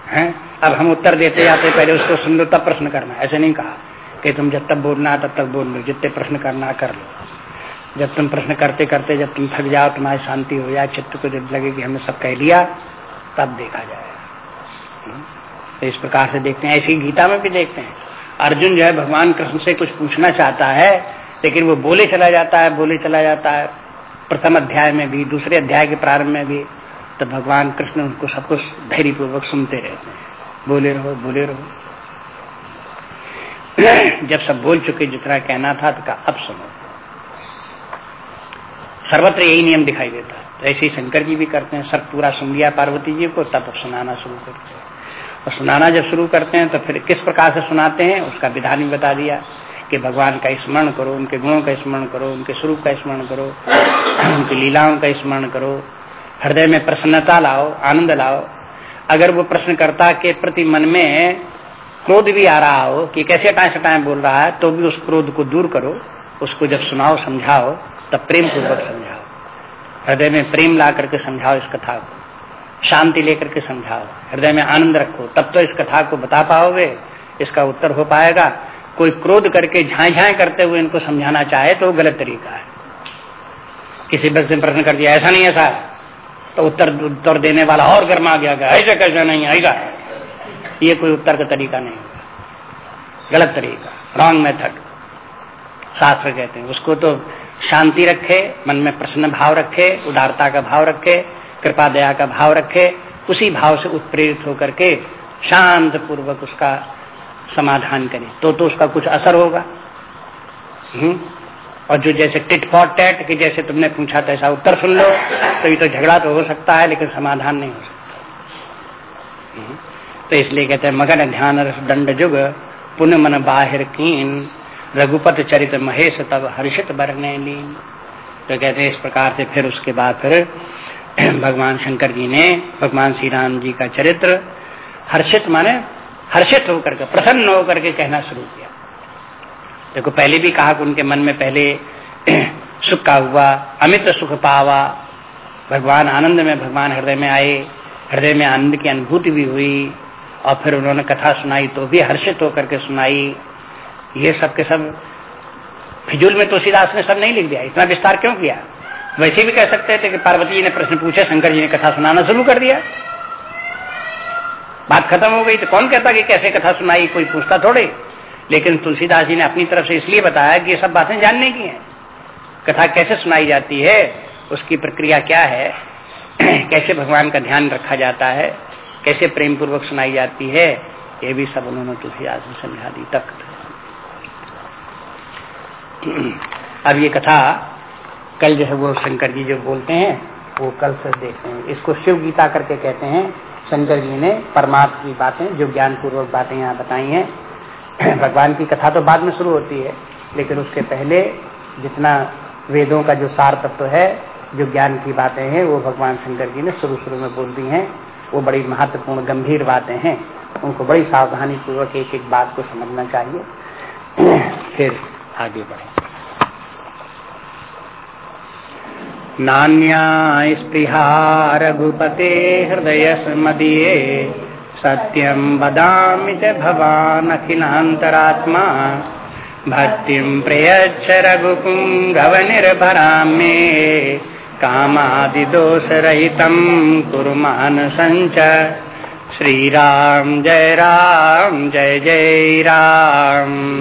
हैं? अब हम उत्तर देते जाते पहले उसको सुन लो, तब प्रश्न करना। ऐसे नहीं कहा कि तुम जब तक बोलना, तब तक बोल लो, जितने प्रश्न करना कर लो। जब तुम प्रश्न करते करते, जब तुम थक जाओ, तुम्हारी शांति हो जाए, चित्त को जब लगे कि हमने सब कह लिया, तब देखा जाएगा। तो इस प्रकार से देखते हैं, ऐसी गीता में भी देखते हैं। अर्जुन जो है, भगवान कृष्ण से कुछ पूछना चाहता है, लेकिन वो बोले चला जाता है, बोले चला जाता है। प्रथम अध्याय में भी, दूसरे अध्याय के प्रारंभ में भी तो भगवान कृष्ण उनको सब कुछ धैर्यपूर्वक सुनते रहते हैं। बोले रहो बोले रहो। जब सब बोल चुके, जितना कहना था तो अब सुनो। सर्वत्र यही नियम दिखाई देता है। तो ऐसे ही शंकर जी भी करते हैं सब पूरा सुन लिया, पार्वती जी को, तब सुनाना शुरू करते हैं। और सुनाना जब शुरू करते हैं तो फिर किस प्रकार से सुनाते हैं, उसका विधान भी बता दिया कि भगवान का स्मरण करो, उनके गुणों का स्मरण करो, उनके स्वरूप का स्मरण करो, उनकी लीलाओं का स्मरण करो, हृदय में प्रसन्नता लाओ, आनंद लाओ। अगर वो प्रश्नकर्ता के प्रति मन में क्रोध भी आ रहा हो कि कैसे टाइम से टाइम बोल रहा है तो भी उस क्रोध को दूर करो, उसको जब सुनाओ, समझाओ, तब प्रेम पूर्वक समझाओ। हृदय में प्रेम ला करके समझाओ इस कथा को। शांति लेकर के समझाओ। हृदय में आनंद रखो। तब तो इस कथा को बता पाओगे, इसका उत्तर हो पाएगा। कोई क्रोध करके झाए झाए करते हुए इनको समझाना चाहे तो गलत तरीका है। किसी व्यक्ति ने प्रश्न कर दिया, ऐसा नहीं ऐसा तो उत्तर उत्तर देने वाला और गर्मा गया, ऐसा कैसा नहीं आएगा ये कोई उत्तर का तरीका नहीं गलत तरीका रॉन्ग मेथड शास्त्र कहते हैं, उसको तो शांति रखे, मन में प्रश्न भाव रखे, उदारता का भाव रखे कृपा दया का भाव रखे, उसी भाव से उत्प्रेरित होकर के शांत पूर्वक उसका समाधान करें। तो तो उसका कुछ असर होगा। हम्म। और जो जैसे टिट फॉर टैट कि जैसे तुमने पूछा तो ऐसा उत्तर सुन लो तो ये तो झगड़ा तो हो सकता है, लेकिन समाधान नहीं हो सकता। हम्म। तो इसलिए कहते हैं, मगन ध्यान रस दंड जुग पुण्य मन बाहिर कीन, रघुपत चरित महेश तब हर्षित बरने लीन। तो कहते हैं, इस प्रकार से फिर उसके बाद फिर भगवान शंकर जी ने, भगवान श्री राम जी का चरित्र हर्षित माने, हर्षित होकर के, प्रसन्न होकर के कहना शुरू किया। देखो, पहले भी कहा कि उनके मन में पहले सुख का हुआ, अमित सुख पावा। भगवान आनंद में, भगवान हृदय में आए, हृदय में आनंद की अनुभूति भी हुई, और फिर उन्होंने कथा सुनाई तो भी हर्षित होकर के सुनाई। ये सब के सब, फिजूल में तुलसीदास ने सब नहीं लिख दिया, इतना विस्तार क्यों किया? वैसे भी कह सकते थे कि पार्वती जी ने प्रश्न पूछे, शंकर जी ने कथा सुनाना शुरू कर दिया। बात खत्म हो गई तो कौन कहता कि कैसे कथा सुनाई, कोई पूछता थोड़े। लेकिन तुलसीदास जी ने अपनी तरफ़ से इसलिए बताया कि ये सब बातें जानने की हैं। कथा कैसे सुनाई जाती है, उसकी प्रक्रिया क्या है, कैसे भगवान का ध्यान रखा जाता है, कैसे प्रेम पूर्वक सुनाई जाती है, ये भी सब उन्होंने तुलसीदास जी समझा दी तक अब ये कथा कल जो है वो शंकर जी जो बोलते हैं, वो कल से देखते हैं। इसको शिव गीता करके कहते हैं। शंकर जी ने परमात्मा की बातें, जो ज्ञान पूर्वक बातें यहाँ बताई हैं। भगवान की कथा तो बाद में शुरू होती है, लेकिन उसके पहले जितना वेदों का जो सार तत्व है, जो ज्ञान की बातें हैं, वो भगवान शंकर जी ने शुरू शुरू में बोल दी हैं। वो बड़ी महत्वपूर्ण, गंभीर बातें हैं। उनको बड़ी सावधानी पूर्वक एक एक बात को समझना चाहिए। फिर आगे बढ़े। नान्या स्पृहा रघुपते हृदय मदीये सत्यं वदामि च भवान् अखिलान्तरात्मा भक्तिं प्रयच्छ रघुपुङ्गवनिर्भरां मे। कामादिदोषरहितं कुरु मानसञ्च श्रीराम जय राम, जय जय राम।